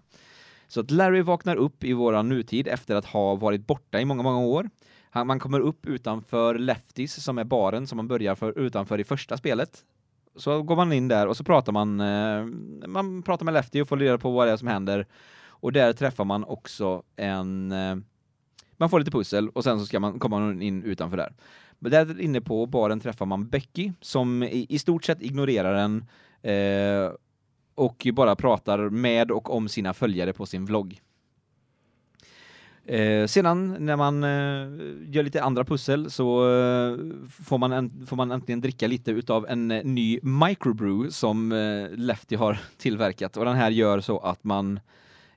Så att Larry vaknar upp i våran nutid efter att ha varit borta i många många år. Han, man kommer upp utanför Lefties som är baren som man börjar för utanför i första spelet. Så går man in där och så pratar man eh, man pratar med Lefty och får reda på vad det är som händer. Och där träffar man också en eh, man får lite pussel och sen så ska man komma in utanför där. Men där inne på baren träffar man Becky som i, i stort sett ignorerar en eh, och bara pratar med och om sina följare på sin vlogg. Eh, sedan när man eh, gör lite andra pussel så eh, får man en, får man äntligen dricka lite utav en eh, ny microbrew som eh, Lefty har tillverkat och den här gör så att man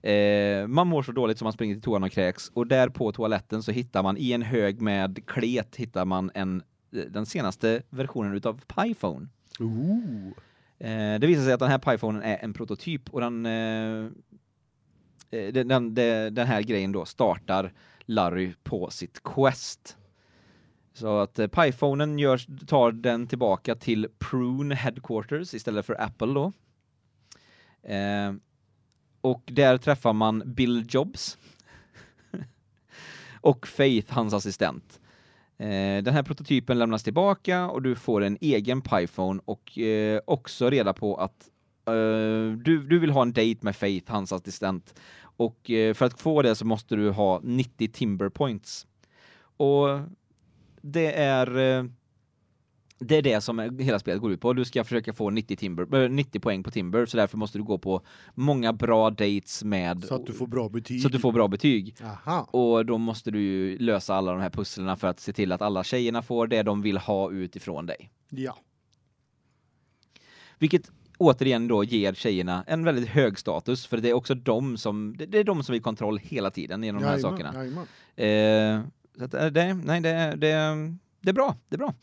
eh, man mår så dåligt som man springer till toan och kräks och där på toaletten så hittar man i en hög med klet hittar man en eh, den senaste versionen utav Piphone. Ooh. Eh, det visar sig att den här Pyphonen är en prototyp och den, eh, eh, den, den, den här grejen då startar Larry på sitt Quest. Så att eh, Pyphonen görs, tar den tillbaka till Prune Headquarters istället för Apple då. Eh, och där träffar man Bill Jobs. och Faith, hans assistent. Eh, den här prototypen lämnas tillbaka och du får en egen Pyphone och eh, också reda på att eh, du, du vill ha en date med Faith, hans assistent. Och eh, för att få det så måste du ha 90 Timber Points. Och det är eh, det är det som hela spelet går ut på. Du ska försöka få 90 timber eh, 90 poäng på Timber så därför måste du gå på många bra dates med Så att du får bra betyg. så att du får bra betyg. Aha. Och då måste du ju lösa alla de här pusslerna för att se till att alla tjejerna får det de vill ha utifrån dig. Ja. Vilket återigen då ger tjejerna en väldigt hög status för det är också de som det är de som är i kontroll hela tiden genom de här Jajamän, sakerna. jajamän. Eh, så att, eh, det nej det det det är bra, det är bra.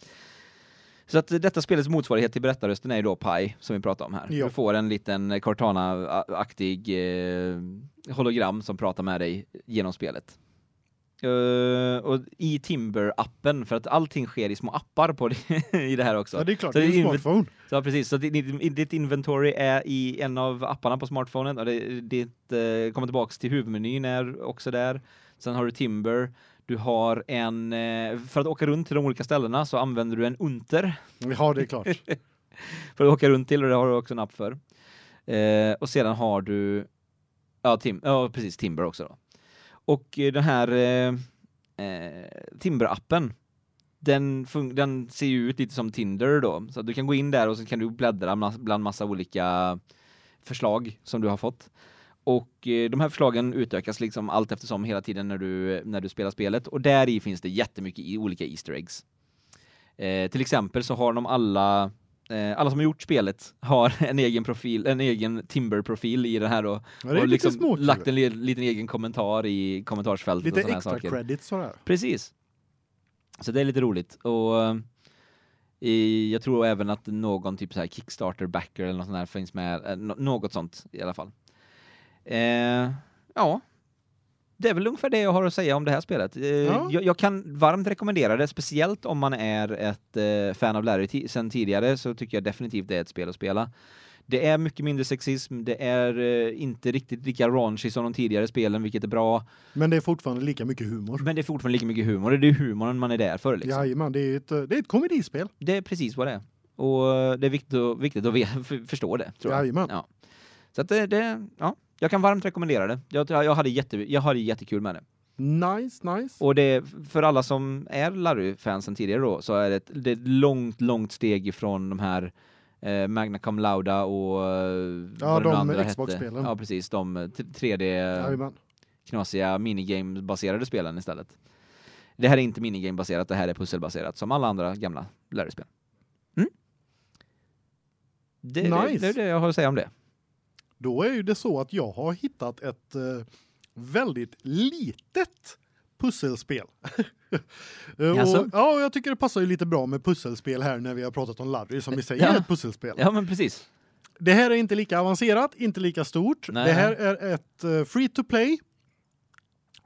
Så att detta spelets motsvarighet till berättarrösten är ju då Pi som vi pratade om här. Ja. Du får en liten Cortana-aktig eh, hologram som pratar med dig genom spelet. Eh, och i Timber-appen, för att allting sker i små appar på i det här också. Ja, det är klart. Så Det är en smartphone. Ja, precis. Så ditt, ditt inventory är i en av apparna på smartphonen och det, ditt eh, kommer tillbaks till huvudmenyn är också där. Sen har du Timber. Du har en eh, för att åka runt till de olika ställena så använder du en unter Ja, det är klart. för att åka runt till och det har du också en app för. Eh, och sedan har du ja, tim ja precis Timber också då. Och eh, den här eh, eh, Timber-appen den, den ser ju ut lite som Tinder då. Så du kan gå in där och så kan du bläddra bland massa olika förslag som du har fått. Och eh, de här förslagen utökas liksom allt eftersom hela tiden när du när du spelar spelet och där i finns det jättemycket i olika easter eggs. Eh, till exempel så har de alla eh, alla som har gjort spelet har en egen profil, en egen Timber profil i det här då Ja, och liksom lagt en liten egen kommentar i kommentarsfältet lite och såna extra saker. credits sådär. Precis. Så det är lite roligt och i, jag tror även att någon typ så här Kickstarter backer eller något sånt där finns med eh, något sånt i alla fall. Eh, ja. Det är väl ungefär det jag har att säga om det här spelet. Eh, Ja. jag, jag, kan varmt rekommendera det, speciellt om man är ett eh, fan av Larry sen tidigare så tycker jag definitivt det är ett spel att spela. Det är mycket mindre sexism, det är eh, inte riktigt lika raunchy som de tidigare spelen, vilket är bra. Men det är fortfarande lika mycket humor. Men det är fortfarande lika mycket humor, det är humorn man är där för liksom. Jajamän, det är ett, det är ett komedispel. Det är precis vad det är. Och det är viktigt, att, viktigt att förstå det, tror jag. Jajamän. Ja. Så att det, det, ja, jag kan varmt rekommendera det. Jag, jag, hade jätte, jag hade jättekul med det. Nice, nice. Och det, för alla som är Larry-fans sen tidigare då, så är det ett, det är ett långt, långt steg ifrån de här eh, Magna Cum Lauda och eh, Ja, det de Xbox-spelen. Ja, precis. De eh, t- 3D Jajamän. knasiga minigame-baserade spelen istället. Det här är inte minigame-baserat, det här är pusselbaserat som alla andra gamla Larry-spel. Mm. Det, det, Nice. det är det jag har att säga om det. Då är ju det så att jag har hittat ett eh, väldigt litet pusselspel. Eh, och, ja, jag tycker det passar ju lite bra med pusselspel här när vi har pratat om Larry som i sig Ja. är ett pusselspel. Ja, men precis. Det här är inte lika avancerat, inte lika stort. Nej. Det här är ett uh, free to play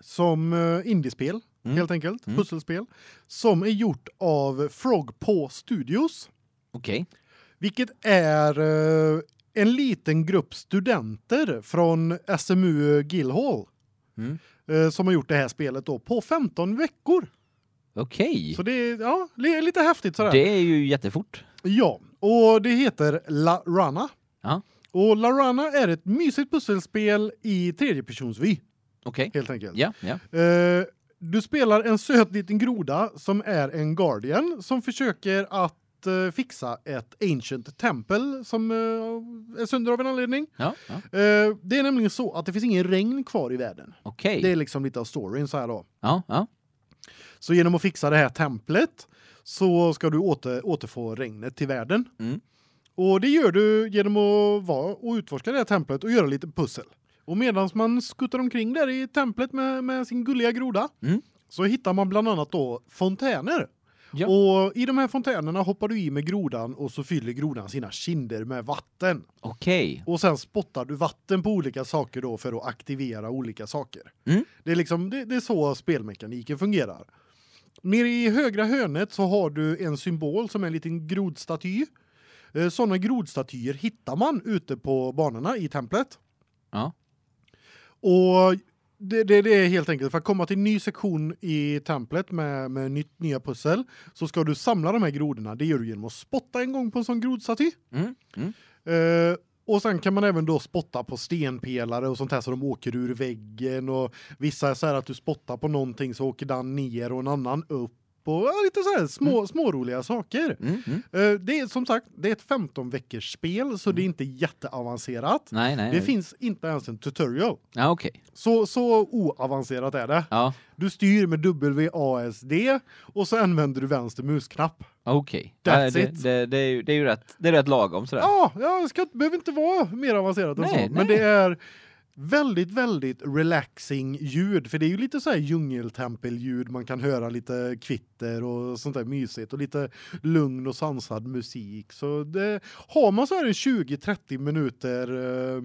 som uh, indiespel Mm. helt enkelt, Mm. pusselspel som är gjort av Frogpaw Studios, Okej. vilket är eh, en liten grupp studenter från SMU Guildhall Mm. eh, som har gjort det här spelet då på 15 veckor. Okej. Så det är ja, li- lite häftigt sådär. Det är ju jättefort. Ja, och det heter La Rana. Ja. Och La Rana är ett mysigt pusselspel i tredjepersonsvy Okej. helt enkelt. Ja, ja. Eh, du spelar en söt liten groda som är en guardian som försöker att eh, fixa ett ancient temple som eh, är sönder av en anledning. Ja, ja. Eh, det är nämligen så att det finns ingen regn kvar i världen. Okej. Det är liksom lite av storyn så här då. Ja, ja. Så genom att fixa det här templet så ska du åter, återfå regnet till världen. Mm. Och det gör du genom att vara och utforska det här templet och göra lite pussel. Och medan man skuttar omkring där i templet med, med sin gulliga groda Mm. så hittar man bland annat då fontäner. Ja. Och i de här fontänerna hoppar du i med grodan och så fyller grodan sina kinder med vatten. Okej. Och sen spottar du vatten på olika saker då för att aktivera olika saker. Mm. Det är liksom det, det är så spelmekaniken fungerar. Nere i högra hörnet så har du en symbol som är en liten grodstaty. Eh, Såna grodstatyer hittar man ute på banorna i templet. Ja. Och det, det, det är helt enkelt för att komma till en ny sektion i templet med med nytt, nya pussel så ska du samla de här grodorna. Det gör du genom att spotta en gång på en sån grodstaty. Mm. Mm. Eh, och sen kan man även då spotta på stenpelare och sånt här så de åker ur väggen och vissa är så här att du spottar på någonting så åker den ner och en annan upp och lite så här små små roliga saker. Mm. Mm. Eh, det är som sagt, det är ett 15 veckors spel så det är inte jätteavancerat. Nej, nej. Det nej. finns inte ens en tutorial. Ja, okej. Så så oavancerat är det. Ja, Du styr med WASD och så använder du vänster musknapp. okej. That's Ja, det, it. Det, det, är ju det är ju rätt det är rätt lagom sådär. Ja, ja, det ska behöver inte vara mer avancerat än så, men det är väldigt väldigt relaxing ljud. För det är ju lite så här djungeltempelljud. Man kan höra lite kvitter och sånt där mysigt och lite lugn och sansad musik. Så det har man så här en 20 30 minuter eh,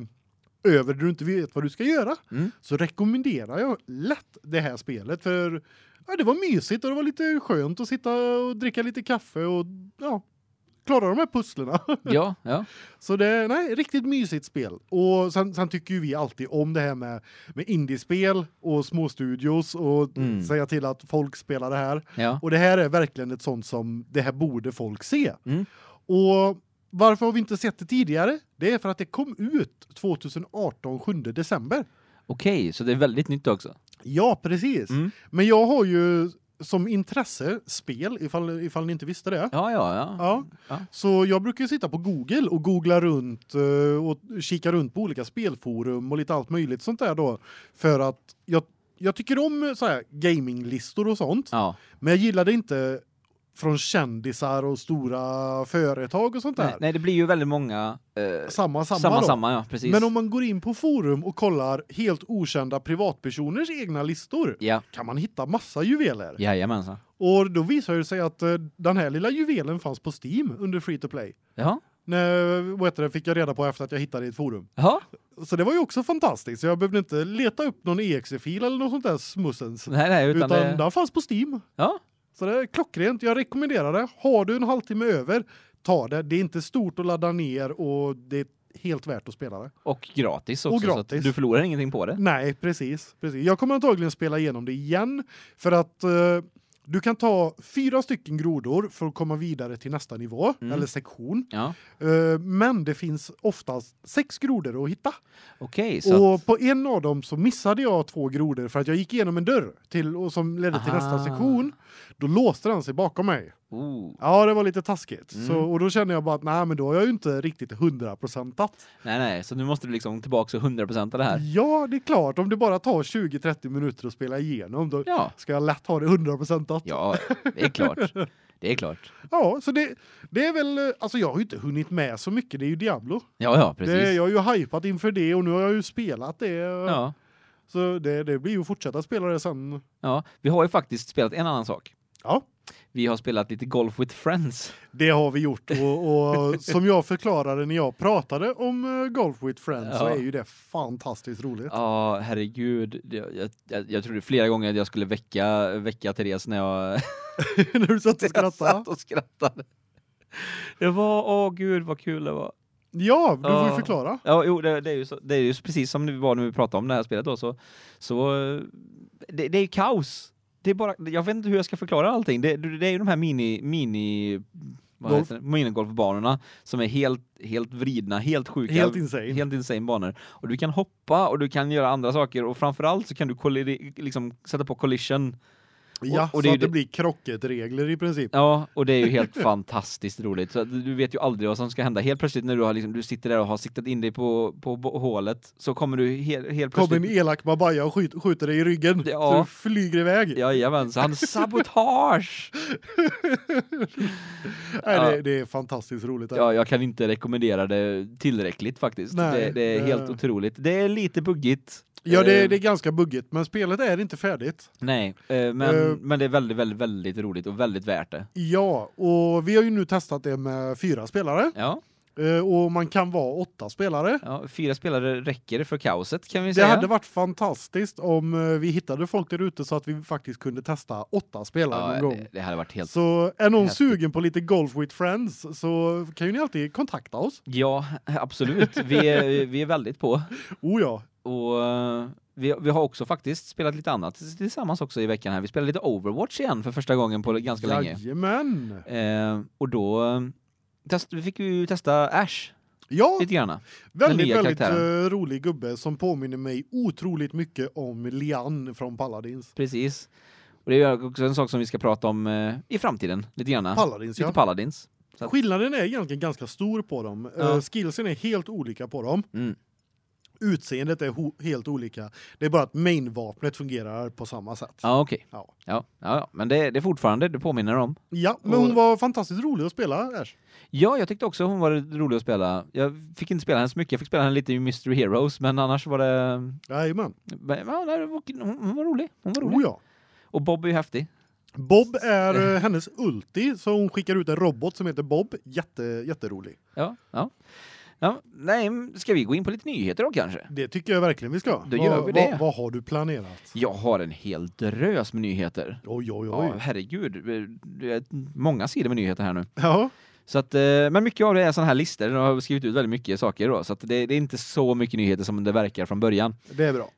över där du inte vet vad du ska göra Mm. så rekommenderar jag lätt det här spelet. För ja, det var mysigt och det var lite skönt att sitta och dricka lite kaffe och ja klara de här pusslerna. Ja, ja. Så det är nej, riktigt mysigt spel. Och sen, sen tycker ju vi alltid om det här med med indiespel och småstudios och Mm. säga till att folk spelar det här. Ja. Och det här är verkligen ett sånt som det här borde folk se. Mm. Och varför har vi inte sett det tidigare? Det är för att det kom ut 2018 7 december. Okej, så det är väldigt nytt också. Ja, precis. Mm. Men jag har ju som intresse spel ifall ifall ni inte visste det. Ja, ja, ja. Ja. Ja. Så jag brukar sitta på Google och googla runt eh, och kika runt på olika spelforum och lite allt möjligt sånt där då för att jag jag tycker om så här gaminglistor och sånt, Ja. men jag gillar det inte från kändisar och stora företag och sånt där. Nej, nej, det blir ju väldigt många eh, Samma samma, samma samma ja, precis. Men om man går in på forum och kollar helt okända privatpersoners egna listor Ja, kan man hitta massa juveler. jajamensan. Och då visar det sig att eh, den här lilla juvelen fanns på Steam under free to play. Ja. När vad heter det fick jag reda på efter att jag hittade det i ett forum. Ja. Så det var ju också fantastiskt. Så jag behövde inte leta upp någon exe-fil eller något sånt där smussens. Nej, nej, utan, Utan, det... den fanns på Steam. Ja. Så det är klockrent. Jag rekommenderar det. Har du en halvtimme över, ta det. Det är inte stort att ladda ner och det är helt värt att spela det. Och gratis också, Och så gratis. att du förlorar ingenting på det. Nej, precis, precis. Jag kommer antagligen spela igenom det igen för att eh, du kan ta fyra stycken grodor för att komma vidare till nästa nivå Mm. eller sektion. Ja. Eh, men det finns oftast sex grodor att hitta. Okej, så Och att... på en av dem så missade jag två grodor för att jag gick igenom en dörr till och som ledde till nästa Aha. sektion. Då låste den sig bakom mig. Oh. Ja, det var lite taskigt. Mm. Så och då kände jag bara att nej, men då har jag ju inte riktigt hundraprocentat. Nej, nej, så nu måste du liksom tillbaka till 100% av det här. Ja, det är klart om det bara tar 20 30 minuter att spela igenom då Ja. ska jag lätt ha det hundraprocentat. Ja, det är klart. Det är klart. Ja, så det det är väl alltså jag har ju inte hunnit med så mycket, det är ju Diablo. Ja, ja, precis. Det, jag har ju hypat inför det och nu har jag ju spelat det. Ja. Så det det blir ju att fortsätta spela det sen. Ja, vi har ju faktiskt spelat en annan sak. Ja. Vi har spelat lite Golf with Friends. Det har vi gjort och, och som jag förklarade när jag pratade om uh, Golf with Friends så Ja. är ju det fantastiskt roligt. Ja, herregud. Jag, jag, jag trodde flera gånger att jag skulle väcka, väcka Therese när jag, när du satt och jag skrattade. satt och skrattade. Det var, åh gud vad kul det var. Ja, du får ju förklara. Ja, jo, det, det är ju så, det är ju precis som det var när vi pratade om det här spelet då så så eh, det, det är ju kaos. Det är bara jag vet inte hur jag ska förklara allting. Det, det är ju de här mini mini vad Golf. heter det? minigolfbanorna som är helt helt vridna, helt sjuka. Helt insane. Helt insane banor. Och du kan hoppa och du kan göra andra saker och framförallt så kan du liksom sätta på collision. Ja, och det så att det blir krocketregler i princip. Ja, och det är ju helt fantastiskt roligt. Så du vet ju aldrig vad som ska hända. Helt plötsligt när du har liksom du sitter där och har siktat in dig på på bo- hålet så kommer du helt helt Kommer plötsligt en elak babaja och skjut, skjuter dig i ryggen Ja. så du flyger iväg. Jajamensan, sabotage! Nej, Ja. det, det är fantastiskt roligt. Ja, jag kan inte rekommendera det tillräckligt faktiskt. Nej, det, det är det- helt otroligt. Det är lite buggigt. Ja, det, Eh, det är ganska buggigt, men spelet är inte färdigt. Nej, eh, men, Eh. men det är väldigt, väldigt, väldigt roligt och väldigt värt det. Ja, och vi har ju nu testat det med fyra spelare. Ja, Eh, Och man kan vara åtta spelare. ja fyra spelare räcker för kaoset kan vi Det säga. hade varit fantastiskt om eh, vi hittade folk där ute så att vi faktiskt kunde testa åtta spelare ja, någon gång. det, det hade varit helt... Så är någon häftigt. sugen på lite Golf with Friends så kan ju ni alltid kontakta oss. Ja, absolut. Vi är, vi är väldigt på. Oh ja. Och eh, vi, vi har också faktiskt spelat lite annat tillsammans också i veckan här. Vi spelade lite Overwatch igen för första gången på ganska länge. Jajamän. Eh, och då eh, test, vi fick vi ju testa Ash Ja, lite grann. väldigt väldigt karaktären. eh, rolig gubbe som påminner mig otroligt mycket om Lian från Paladins. Precis. Och det är också en sak som vi ska prata om eh, i framtiden lite grann. Paladins Lite ja. Paladins. Skillnaden är egentligen ganska stor på dem. Ja. Skillsen är helt olika på dem. Mm. Utseendet är helt olika. Det är bara att main-vapnet fungerar på samma sätt. Ja, okej. Ja. Ja, ja, ja, men det, det är fortfarande det påminner om. Ja, men hon var fantastiskt rolig att spela, Ash. Ja, jag tyckte också hon var rolig att spela. Jag fick inte spela henne så mycket. Jag fick spela henne lite i Mystery Heroes, men annars var det Jajamän. men, ja, hon var rolig. Hon var rolig. Oh ja. Och Bob är ju häftig. Bob är eh, hennes ulti, så hon skickar ut en robot som heter Bob. Jätte, jätterolig. Ja, ja. Ja, nej, ska vi gå in på lite nyheter då kanske? Det tycker jag verkligen vi ska. Då gör vi det. Vad, vad har du planerat? Jag har en hel drös med nyheter. Oj, oj, oj. Ja, herregud. Det är många sidor med nyheter här nu. Ja. Så att, eh, men mycket av det är sådana här listor, de har skrivit ut väldigt mycket saker då, så att det, det är inte så mycket nyheter som det verkar från början. Det är bra.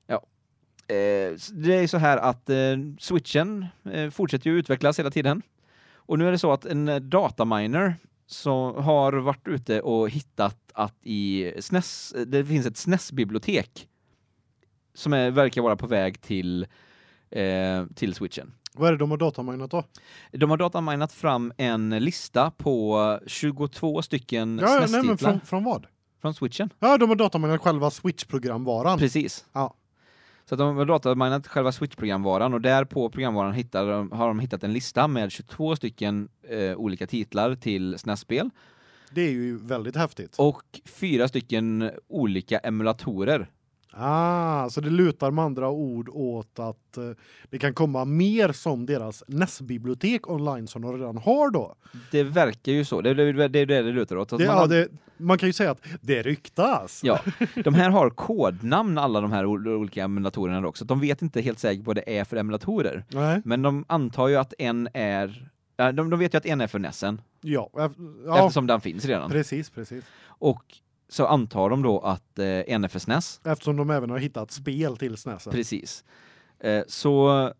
Eh, s- det är så här att eh, switchen eh, fortsätter ju utvecklas hela tiden. Och nu är det så att en eh, dataminer som har varit ute och hittat att i SNES, det finns ett SNES-bibliotek som är, verkar vara på väg till, eh, till switchen. Vad är det de har dataminat då? De har dataminat fram en lista på 22 stycken Ja, ja, nej, SNES-titlar men från... från, från vad? switchen. Ja, de har dataminat själva Switch-programvaran. Precis. Ja. Så att de har dataminat själva Switch-programvaran och där på programvaran hittar de, har de hittat en lista med 22 stycken eh, olika titlar till SNES-spel Det är ju väldigt häftigt. och fyra stycken olika emulatorer. Ah, så det lutar med andra ord åt att eh, det kan komma mer som deras NES-bibliotek online som de redan har då. Det verkar ju så. Det är det det, det, det lutar åt. Det, man, ja, det, man kan ju säga att det ryktas. ja, de här har kodnamn alla de här ol- olika emulatorerna också. De vet inte helt säkert vad det är för emulatorer. Nej. Men de antar ju att en är de, de vet ju att en är för NESen Ja, ja eftersom den finns redan. precis, precis. Och så antar de då att eh, för SNES. Eftersom de även har hittat spel till SNES. Precis. Eh, så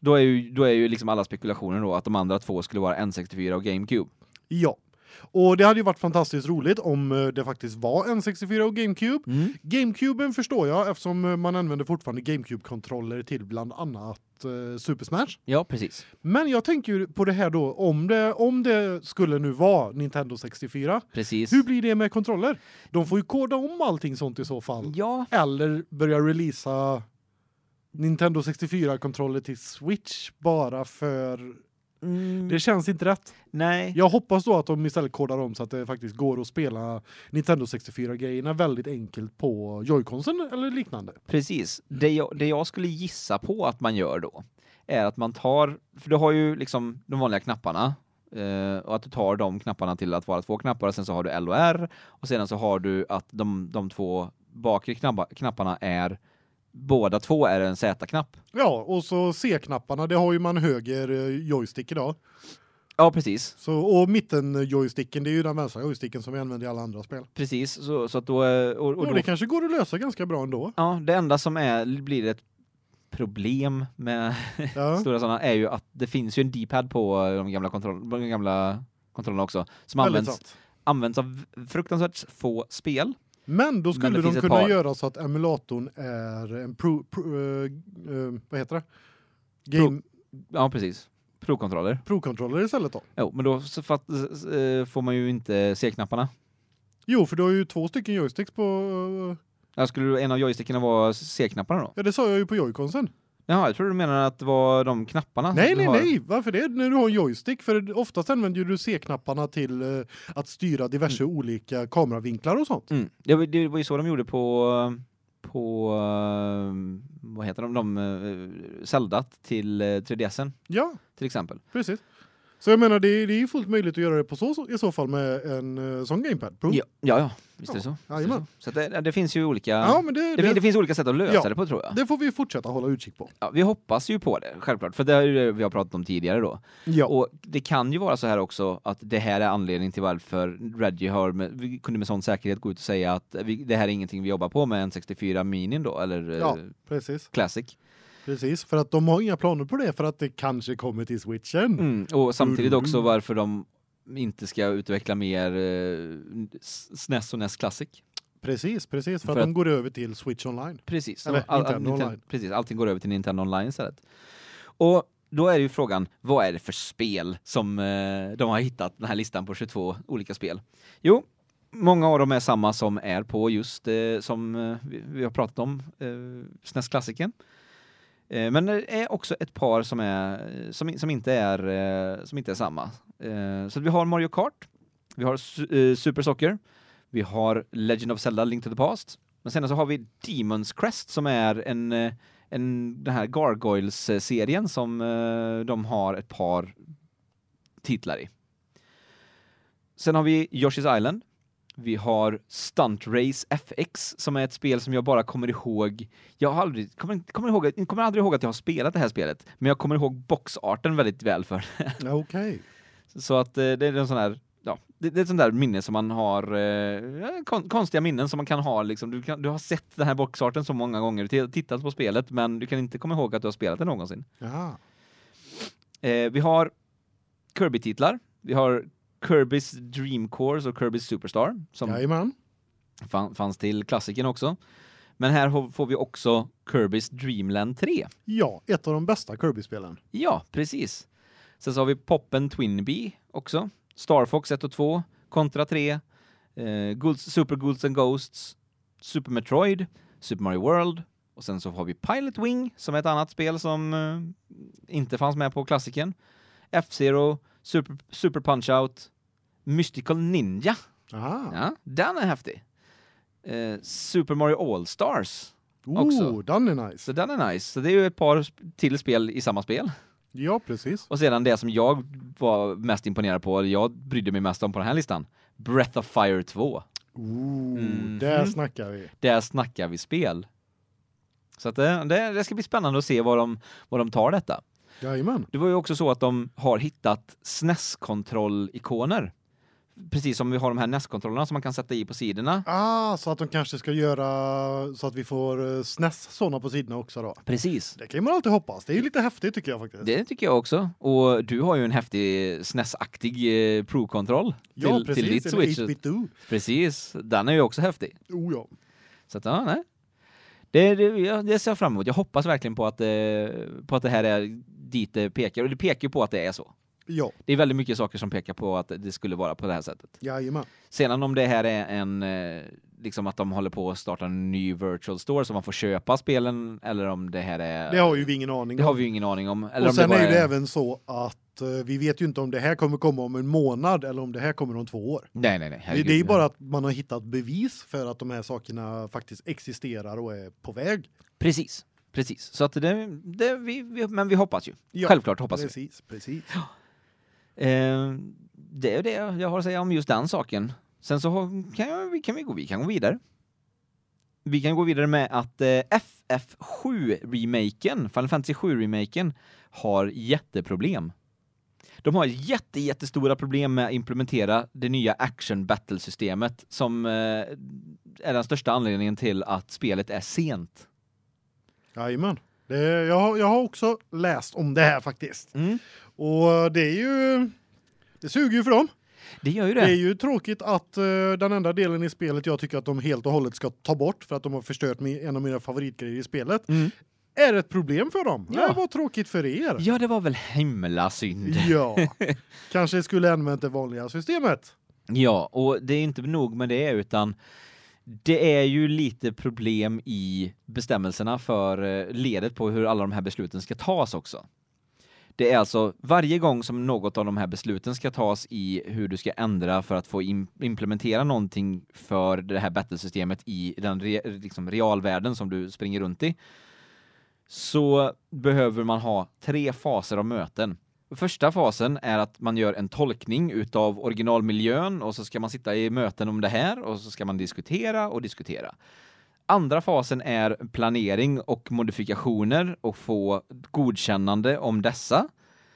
då är ju då är ju liksom alla spekulationer då att de andra två skulle vara N64 och GameCube. Ja. Och det hade ju varit fantastiskt roligt om eh, det faktiskt var N64 och GameCube. GameCuben förstår jag eftersom eh, man använder fortfarande GameCube-kontroller till bland annat eh, Super Smash. Ja, precis. Men jag tänker ju på det här då om det om det skulle nu vara Nintendo 64. Precis. Hur blir det med kontroller? De får ju koda om allting sånt i så fall. Ja, Eller börja releasa Nintendo 64-kontroller till Switch bara för mm, det känns inte rätt. nej. Jag hoppas då att de istället kodar om så att det faktiskt går att spela Nintendo 64-grejerna väldigt enkelt på Joy-Consen eller liknande. Precis. Det jag, det jag skulle gissa på att man gör då är att man tar för du har ju liksom de vanliga knapparna eh, och att du tar de knapparna till att vara två knappar och sen så har du L och R och sedan så har du att de de två bakre knappa, knapparna är båda två är en Z-knapp. Ja, och så C-knapparna, det har ju man höger eh, joystick idag. Ja, precis. Så och mitten joysticken, det är ju den vänstra joysticken som vi använder i alla andra spel. Precis, så, så att då... eh, Och, och då det kanske går att lösa ganska bra ändå. ja, det enda som är, blir ett problem med Ja. stora sådana är ju att det finns ju en D-pad på de gamla, kontroll, de gamla kontrollerna också, som Väldigt används, sant. används av fruktansvärt få spel. Men då Men skulle det de kunna göra så att emulatorn är en pro, pro eh, vad heter det? Game Ja, precis. Pro-kontroller. Pro-controller istället då. Jo, men då fatt, eh, får man ju inte C-knapparna. Jo, för du har ju två stycken joysticks på Ja, skulle en av joystickarna vara C-knapparna då? Ja, det sa jag ju på Joy-Consen. Jaha, jag tror du menar att det var de knapparna Nej, nej, har. nej. Varför det? När du har en joystick för oftast använder ju du C-knapparna till eh, att styra diverse olika kameravinklar och sånt. Mm. Det, det var ju så de gjorde på på eh, vad heter de de uh, Zelda till uh, 3DSen Ja, till exempel. precis. Så jag menar det är, det är ju fullt möjligt att göra det på så i så fall med en uh, sån gamepad Pro. Ja, ja, ja. visst är det Ja, så. Visst det jajamän. så. Så det, det finns ju olika Ja, men det, det, det, finns olika sätt att lösa Ja. det på tror jag. det får vi fortsätta hålla utkik på. Ja, vi hoppas ju på det självklart för det är ju det vi har pratat om tidigare då. Ja. Och det kan ju vara så här också att det här är anledningen till varför Reggie har med, vi kunde med sån säkerhet gå ut och säga att vi, det här är ingenting vi jobbar på med en 64 Mini då eller Ja. eh, Precis. Classic. Precis, för att de har inga planer på det för att det kanske kommer till Switchen. Mm, och samtidigt också Mm. varför de inte ska utveckla mer eh, SNES och NES Classic. Precis, precis för, För att, att- de går över till Switch online. Precis. Eller Och all- Nintendo Ninten- Online. Precis, allting går över till Nintendo Online istället. Och då är ju frågan, vad är det för spel som eh, de har hittat den här listan på 22 olika spel? Jo, många av dem är samma som är på just eh, som eh, vi, vi har pratat om eh, SNES-klassiken. Eh, Eh, men det är också ett par som är eh, som, som inte är eh, som inte är samma. Eh, så vi har Mario Kart, vi har Su- eh, Super Soccer, vi har Legend of Zelda Link to the Past, men sen så har vi Demon's Crest som är en eh, en den här Gargoyles-serien som eh, de har ett par titlar i. Sen har vi Yoshi's Island. Vi har Stunt Race FX som är ett spel som jag bara kommer ihåg. Jag har aldrig kommer, kommer ihåg jag kommer aldrig ihåg att jag har spelat det här spelet, men jag kommer ihåg boxarten väldigt väl för. Okej. Så att eh, det är en sån här ja, det, det är ett sånt där minne som man har eh, kon, konstiga minnen som man kan ha liksom du kan, du har sett den här boxarten så många gånger, du tittat på spelet men du kan inte komma ihåg att du har spelat det någonsin. Eh, vi har Kirby-titlar. Vi har Kirby's Dream Course och Kirby's Superstar som Jajamän. fan, fanns till klassiken också. Men här får vi också Kirby's Dreamland 3. Ja, ett av de bästa Kirby-spelen. Ja, precis. Sen så har vi Poppen Twinbee också. Star Fox 1 och 2, Contra 3, eh, Ghouls, Super Ghouls and Ghosts, Super Metroid, Super Mario World och sen så har vi Pilot Wing som är ett annat spel som eh, inte fanns med på klassiken. F-Zero, Super, Super Punch-Out, Mystical Ninja. Aha. Ja, den är häftig. Eh, Super Mario All-Stars. också. Oh, den är nice. Så den är nice. Så det är ju ett par till spel i samma spel. Ja, precis. Och sedan det som jag var mest imponerad på, jag brydde mig mest om på den här listan, Breath of Fire 2. Oh, Mhm. där snackar vi. Där snackar vi spel. Så det, det, det ska bli spännande att se vad de, vad de tar detta. Jajamän. Det var ju också så att de har hittat SNES-kontrollikoner. Precis som vi har de här NES-kontrollerna som man kan sätta i på sidorna. Ah, så att de kanske ska göra så att vi får eh, SNES såna på sidorna också då. Precis. Det kan man alltid hoppas. Det är ju lite häftigt tycker jag faktiskt. Det tycker jag också. Och du har ju en häftig SNES-aktig eh, Pro-kontroll ja, till, precis. till ditt Switch. 8-bit do. Precis. Den är ju också häftig. Oh ja. Så att, ja, nej. Det, det, ja, det ser jag fram emot. Jag hoppas verkligen på att, eh, på att det här är dit det pekar. Och det pekar ju på att det är så. Ja, Det är väldigt mycket saker som pekar på att det skulle vara på det här sättet. jajamän. Sedan om det här är en, eh, liksom att de håller på att starta en ny virtual store så man får köpa spelen, eller om det här är... Det har ju vi ingen aning det om. har vi ju ingen aning om. Eller och om det sen bara är det även så att eh, vi vet ju inte om det här kommer komma om en månad eller om det här kommer om två år. Nej, nej, nej. Det, herregud. det är ju bara att man har hittat bevis för att de här sakerna faktiskt existerar och är på väg. Precis. Precis. Så att det, det vi, vi, men vi hoppas ju. Ja, Självklart hoppas vi. Precis, precis. Eh, det är det jag har att säga om just den saken. Sen så har- kan, jag, vi- kan vi gå vi kan gå vidare. Vi kan gå vidare med att eh, FF7-remaken, Final Fantasy 7-remaken, har jätteproblem. De har jätte, jättestora problem med att implementera det nya action battle-systemet som eh, är den största anledningen till att spelet är sent. Jajamän. Jag, har- jag har också läst om det här faktiskt. Mm. Och det är ju det suger ju för dem. Det gör ju Det det. är ju tråkigt att eh, den enda delen i spelet jag tycker att de helt och hållet ska ta bort för att de har förstört mi- en av mina favoritgrejer i spelet Mm. är ett problem för dem. Ja. Det var tråkigt för er. Ja, det var väl himla synd. Ja. Kanske skulle använt det vanliga systemet. Ja, och det är inte nog med det utan det är ju lite problem i bestämmelserna för eh, ledet på hur alla de här besluten ska tas också. Det är alltså varje gång som något av de här besluten ska tas i hur du ska ändra för att få implementera någonting för det här bettelsystemet i den re liksom realvärlden som du springer runt i så behöver man ha tre faser av möten. Första fasen är att man gör en tolkning utav originalmiljön och så ska man sitta i möten om det här och så ska man diskutera och diskutera. Andra fasen är planering och modifikationer och få godkännande om dessa.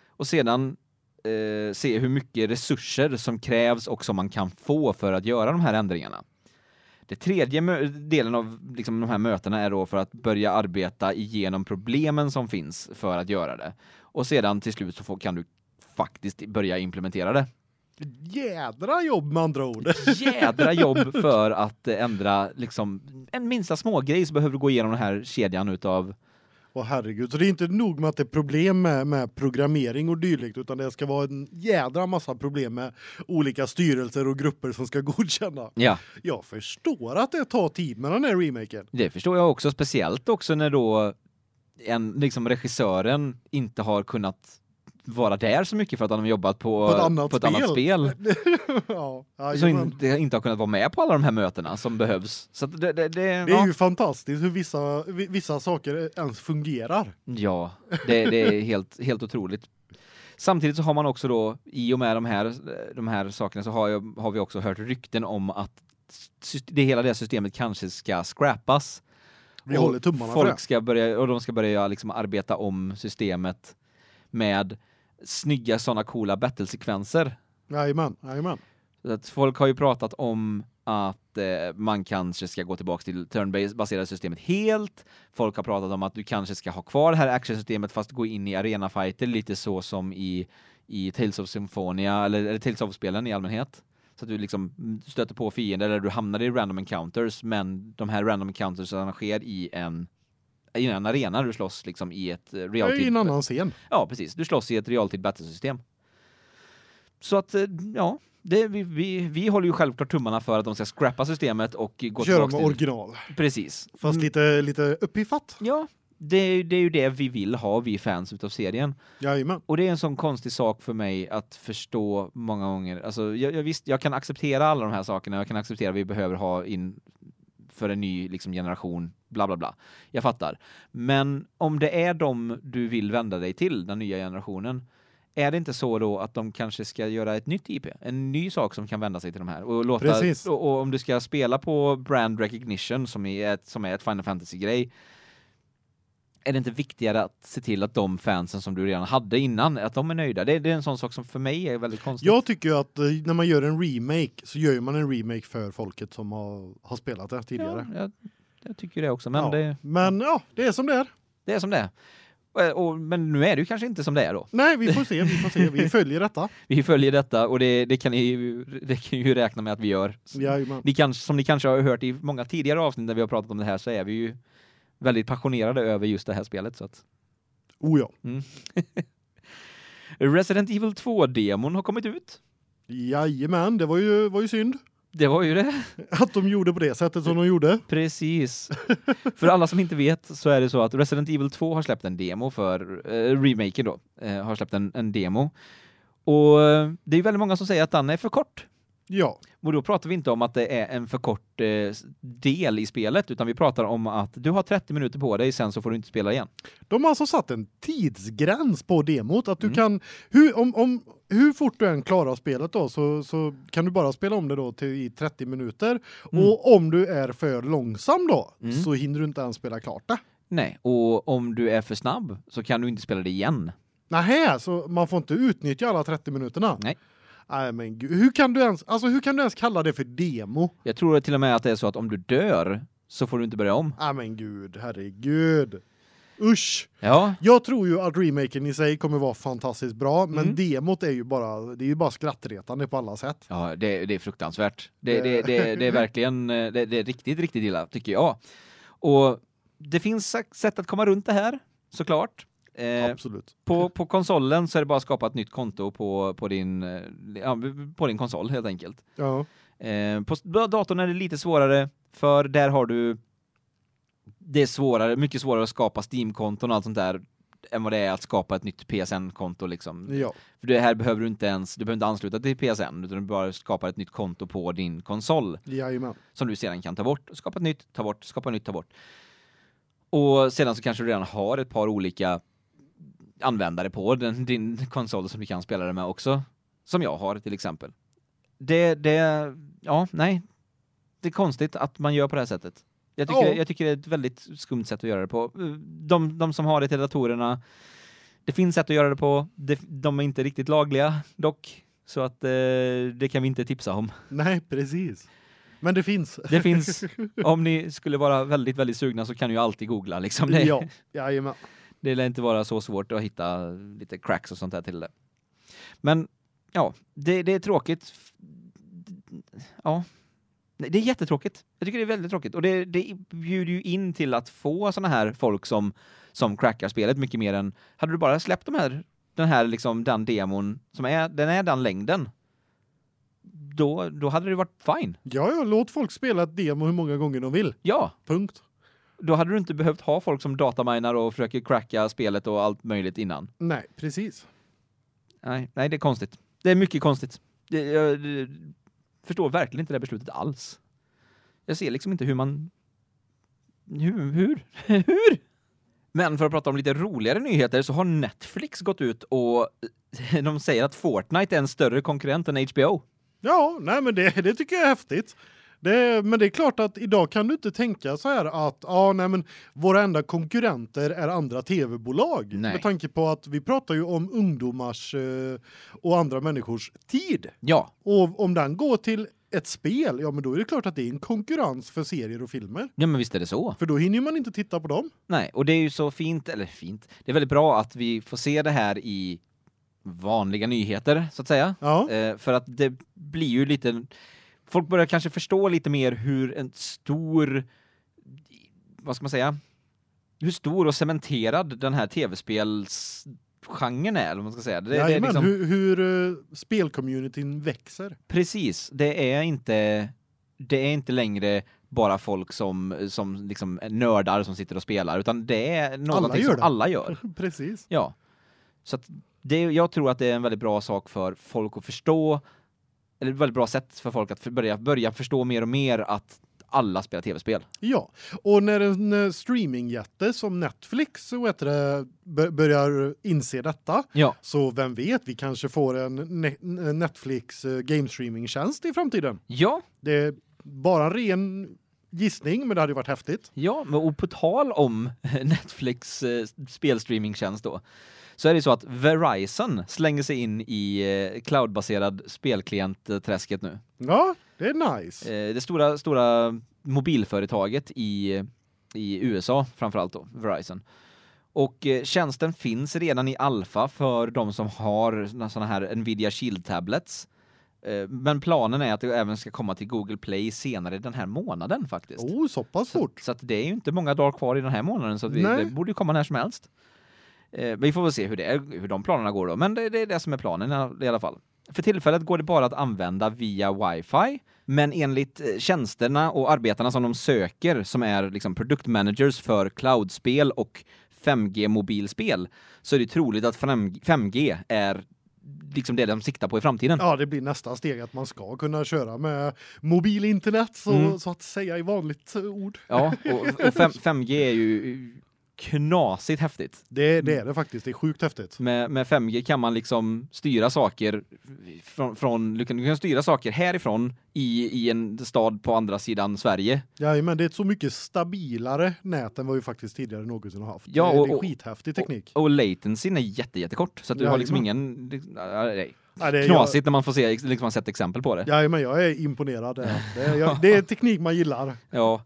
Och sedan eh, se hur mycket resurser som krävs och som man kan få för att göra de här ändringarna. Det tredje delen av liksom, de här mötena är då för att börja arbeta igenom problemen som finns för att göra det. Och sedan till slut så får, kan du faktiskt börja implementera det. Jädra jobb med andra ord. Jädra jobb för att ändra liksom en minsta smågrej så behöver du gå igenom den här kedjan utav Åh herregud, så det är inte nog med att det är problem med, med programmering och dylikt utan det ska vara en jädra massa problem med olika styrelser och grupper som ska godkänna. ja, Jag förstår att det tar tid med den här remaken. det förstår jag också speciellt också när då en liksom regissören inte har kunnat vara där så mycket för att han har jobbat på, På ett annat på ett annat spel. ja, Så jajamän. inte, inte har kunnat vara med på alla de här mötena som behövs. Så det, det, det, Det är ja. ju fantastiskt hur vissa vi- vissa saker ens fungerar. Ja, det, är helt, helt otroligt. Samtidigt så har man också då, i och med de här, de här sakerna så har, jag, har vi också hört rykten om att det hela det systemet kanske ska scrappas. Vi håller tummarna för folk det. ska börja, och de ska börja liksom arbeta om systemet med snygga sådana coola battlesekvenser. Jajamän, jajamän. Så att folk har ju pratat om att eh, man kanske ska gå tillbaka till turn-baserade systemet helt. Folk har pratat om att du kanske ska ha kvar det här actionsystemet fast gå in i arena fighter lite så som i i Tales of Symphonia eller, eller Tales of-spelen i allmänhet. Så att du liksom stöter på fiender eller du hamnar i random encounters men de här random encounters sker i en i en arena du slåss liksom i ett eh, realtid. I en annan scen. Ja, precis. Du slåss i ett realtid battlesystem. Så att eh, ja, det, vi, vi, vi håller ju självklart tummarna för att de ska scrappa systemet och gå Köra med original. Precis. Fast Mm, lite, lite uppiffat. Ja, det, det är ju det vi vill ha, vi fans utav serien. Jajamän. Och det är en sån konstig sak för mig att förstå många gånger. Alltså, jag, jag, visst, jag kan acceptera alla de här sakerna, jag kan acceptera att vi behöver ha in för en ny liksom, generation, bla bla bla. Jag fattar. Men om det är de du vill vända dig till, den nya generationen, är det inte så då att de kanske ska göra ett nytt IP? En ny sak som kan vända sig till de här? Och, låta, Precis. och, och om du ska spela på brand recognition som är ett, som är ett Final Fantasy-grej, är det inte viktigare att se till att de fansen som du redan hade innan, att de är nöjda? Det, det är en sån sak som för mig är väldigt konstigt. Jag tycker att eh, när man gör en remake så gör man en remake för folket som har, har spelat det tidigare. Ja, jag, jag tycker det också, men Ja. det, Men ja, det är som det är. det är som det är. Och, och, men nu är det ju kanske inte som det är då. Nej, vi får se, vi får se. Vi följer detta. Vi följer detta och det, det, kan ni, ju- det kan ju räkna med att vi gör. Jajamän. Ni kanske, som ni kanske har hört i många tidigare avsnitt när vi har pratat om det här så är vi ju väldigt passionerade över just det här spelet. Så att, Oh ja. mm. Resident Evil 2-demon har kommit ut. Jajamän, det var ju, var ju synd Det var ju det. att de gjorde på det sättet som de gjorde. Precis. för alla som inte vet så är det så att Resident Evil 2 har släppt en demo för eh, remaken då. Eh, har släppt en, en demo. Och eh, det är väldigt många som säger att den är för kort. Ja, Och då pratar vi inte om att det är en för kort eh, del i spelet utan vi pratar om att du har 30 minuter på dig sen så får du inte spela igen. de har alltså satt en tidsgräns på demot att du Mm. kan hur om om hur fort du än klarar spelet då så så kan du bara spela om det då till i 30 minuter Mm. och om du är för långsam då Mm. så hinner du inte ens spela klart det. Nej, och om du är för snabb så kan du inte spela det igen. Nähä, så man får inte utnyttja alla 30 minuterna. Nej. Nej men gud, hur kan du ens alltså hur kan du ens kalla det för demo? Jag tror till och med att det är så att om du dör så får du inte börja om. Nej men gud, herregud. Usch. Ja, Jag tror ju att remaken i sig kommer vara fantastiskt bra, men Mm. demot är ju bara det är ju bara skrattretande på alla sätt. Ja, det, det är fruktansvärt. Det, det, det, det är verkligen eh, det, är riktigt, riktigt illa, tycker jag. Och det finns sätt att komma runt det här, såklart. Eh, Absolut. på, på konsolen så är det bara att skapa ett nytt konto på, på, din, eh, ja, på din konsol, helt enkelt. Ja. Eh, på datorn är det lite svårare, för där har du... Det är svårare, mycket svårare att skapa Steam-konton och allt sånt där än vad det är att skapa ett nytt PSN-konto liksom. Ja. För det här behöver du inte ens, du behöver inte ansluta till PSN utan du bara skapar ett nytt konto på din konsol Jajamän. som du sedan kan ta bort, skapa ett nytt, ta bort, skapa nytt, ta bort. Och sedan så kanske du redan har ett par olika användare på den, din konsol som du kan spela det med också. Som jag har till exempel. Det, det, ja, nej. Det är konstigt att man gör på det här sättet. Jag tycker, Ja. jag tycker det är ett väldigt skumt sätt att göra det på. De, de som har det till datorerna, det finns sätt att göra det på. Det, de är inte riktigt lagliga dock. Så att eh, det kan vi inte tipsa om. Nej, precis. Men det finns. Det finns, om ni skulle vara väldigt, väldigt sugna så kan ni ju alltid googla liksom. Det, Ja, jajamän. Det lär inte vara så svårt att hitta lite cracks och sånt där till det. Men ja, det, det är tråkigt. Ja, det är jättetråkigt. Jag tycker det är väldigt tråkigt och det, det bjuder ju in till att få såna här folk som som crackar spelet mycket mer än hade du bara släppt de här den här liksom den demon som är den är den längden. Då då hade det varit fine. Ja, ja, låt folk spela ett demo hur många gånger de vill. Ja, Punkt. Då hade du inte behövt ha folk som dataminar och försöker cracka spelet och allt möjligt innan. Nej, precis. Nej, nej det är konstigt. Det är mycket konstigt. Det, jag det, förstår verkligen inte det beslutet alls. Jag ser liksom inte hur man... Hur? Hur? hur? Men för att prata om lite roligare nyheter så har Netflix gått ut och de säger att Fortnite är en större konkurrent än HBO. Ja, nej men det, det tycker jag är häftigt. Det, men det är klart att idag kan du inte tänka så här att ja nej men våra enda konkurrenter är andra tv-bolag med tanke på att vi pratar ju om ungdomars eh, och andra människors tid. Ja, Och om den går till ett spel, ja men då är det klart att det är en konkurrens för serier och filmer. ja men visst är det så. För då hinner man inte titta på dem. Nej, och det är ju så fint, eller fint, det är väldigt bra att vi får se det här i vanliga nyheter, så att säga. Ja. Eh, för att det blir ju lite, folk börjar kanske förstå lite mer hur en stor, vad ska man säga, hur stor och cementerad den här tv-spelsgenren är, eller vad man ska säga. Det, det är liksom, hur, hur uh, spelcommunityn växer. Precis, det är inte det är inte längre bara folk som som liksom är nördar som sitter och spelar utan det är någonting gör som det. alla gör. Precis. Ja. Så att det jag tror att det är en väldigt bra sak för folk att förstå eller ett väldigt bra sätt för folk att för- börja börja förstå mer och mer att alla spelar tv-spel. Ja, och när en streamingjätte som Netflix så heter det, bör- börjar inse detta Ja. så vem vet, vi kanske får en ne- Netflix eh, game streaming-tjänst i framtiden. Ja, Det är bara en ren gissning, men det hade ju varit häftigt. Ja, men och på tal om Netflix eh, spelstreamingtjänst då, så är det så att Verizon slänger sig in i eh, cloudbaserad spelklient-träsket nu. Ja, det är nice. Eh, det stora, stora mobilföretaget i, i USA framförallt då, Verizon. Och eh, tjänsten finns redan i alfa för de som har såna här Nvidia Shield tablets. Eh, men planen är att det även ska komma till Google Play senare den här månaden faktiskt. Oh, så pass Så, fort. så att det är ju inte många dagar kvar i den här månaden så vi, det borde ju komma när som helst. Eh, vi får väl se hur det är, hur de planerna går då, men det, det är det som är planen i- alla fall. För tillfället går det bara att använda via wifi, men enligt eh, tjänsterna och arbetarna som de söker som är liksom produktmanagers för cloudspel och 5G mobilspel så är det troligt att 5G är liksom det de siktar på i framtiden. Ja, det blir nästa steg att man ska kunna köra med mobilinternet så, Mm. så att säga i vanligt ord. Ja, och, och 5, 5G är ju knasigt häftigt. Det, det är det faktiskt, det är sjukt häftigt. Med, med 5G kan man liksom styra saker från, från du, kan, du kan styra saker härifrån i, i en stad på andra sidan Sverige. Ja, men det är ett så mycket stabilare nät än vad vi faktiskt tidigare någonsin har haft. Ja, det, och- det är och- skithäftig teknik. Och latensyn är jätte, jättekort så du har liksom ingen ja, nej. Ja, det är knasigt när man får se liksom man sett exempel på det. Jag, ja, men jag är imponerad. Det är, det, är, jag, det är teknik man gillar. Ja.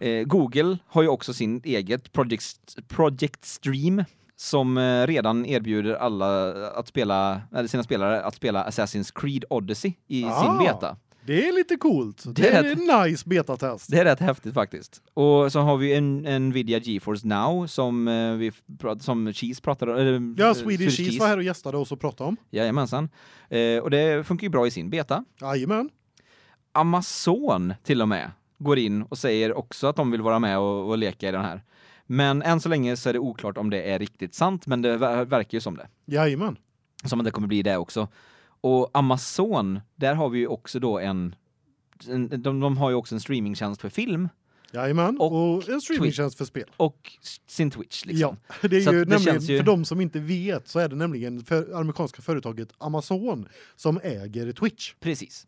Eh, Google har ju också sin eget Project, Project Stream som eh, redan erbjuder alla att spela eller sina spelare att spela Assassin's Creed Odyssey i Ah. sin beta. Det är lite coolt. Det, Det är en nice betatest. Det är rätt häftigt faktiskt. Och så har vi en Nvidia GeForce Now som eh, vi som Cheese pratade eller Ja, eh, Swedish Cheese var här och gästade oss och pratade om. Jajamensan. Eh, och det funkar ju bra i sin beta. Jajamän. Amazon till och med går in och säger också att de vill vara med och, och leka i den här. Men än så länge så är det oklart om det är riktigt sant, men det ver- verkar ju som det. Jajamän. Som att det kommer bli det också. Och Amazon, där har vi ju också då en, en de, de har ju också en streamingtjänst för film Jajamän. Och Och, en streamingtjänst för spel. och sin Twitch liksom. Ja, det är Så ju det nämligen, ju- för de som inte vet så är det nämligen för amerikanska företaget Amazon som äger Twitch. Precis.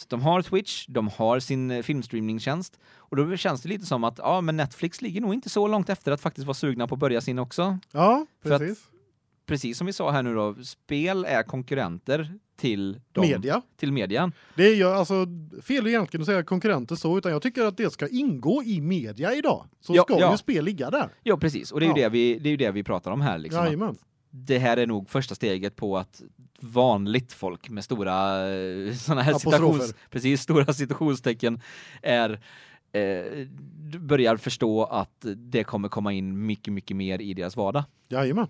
Så de har Twitch, de har sin eh, filmstreamingtjänst och då känns det lite som att ja, men Netflix ligger nog inte så långt efter att faktiskt vara sugna på att börja sin också. Ja, att- precis. Precis som vi sa här nu då, spel är konkurrenter till dem, Media. till median. Det är ju alltså fel egentligen att säga konkurrenter så utan jag tycker att det ska ingå i media idag. Så Ja, ska ja. ju spel ligga där. Ja, precis. Och det är ju Ja. det vi det är det vi pratar om här liksom. Jajamän. Det här är nog första steget på att vanligt folk med stora eh, såna här citations precis stora citationstecken är eh, börjar förstå att det kommer komma in mycket mycket mer i deras vardag. Jajamän.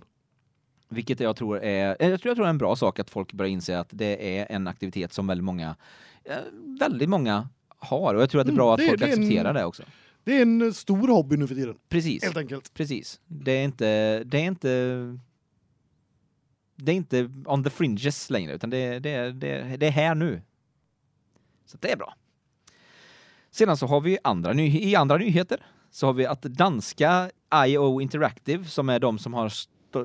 Vilket jag tror är eh, jag tror jag tror är en bra sak att folk börjar inse att det är en aktivitet som väldigt många eh, väldigt många har och jag tror att det är Mm, bra det- att folk det är en- accepterar det också. Det är en stor hobby nu för tiden. Precis. Helt enkelt. Precis. Det är inte det är inte det är inte on the fringes längre utan det det det det är här nu. Så det är bra. Sedan så har vi andra ny i andra nyheter så har vi att danska IO Interactive som är de som har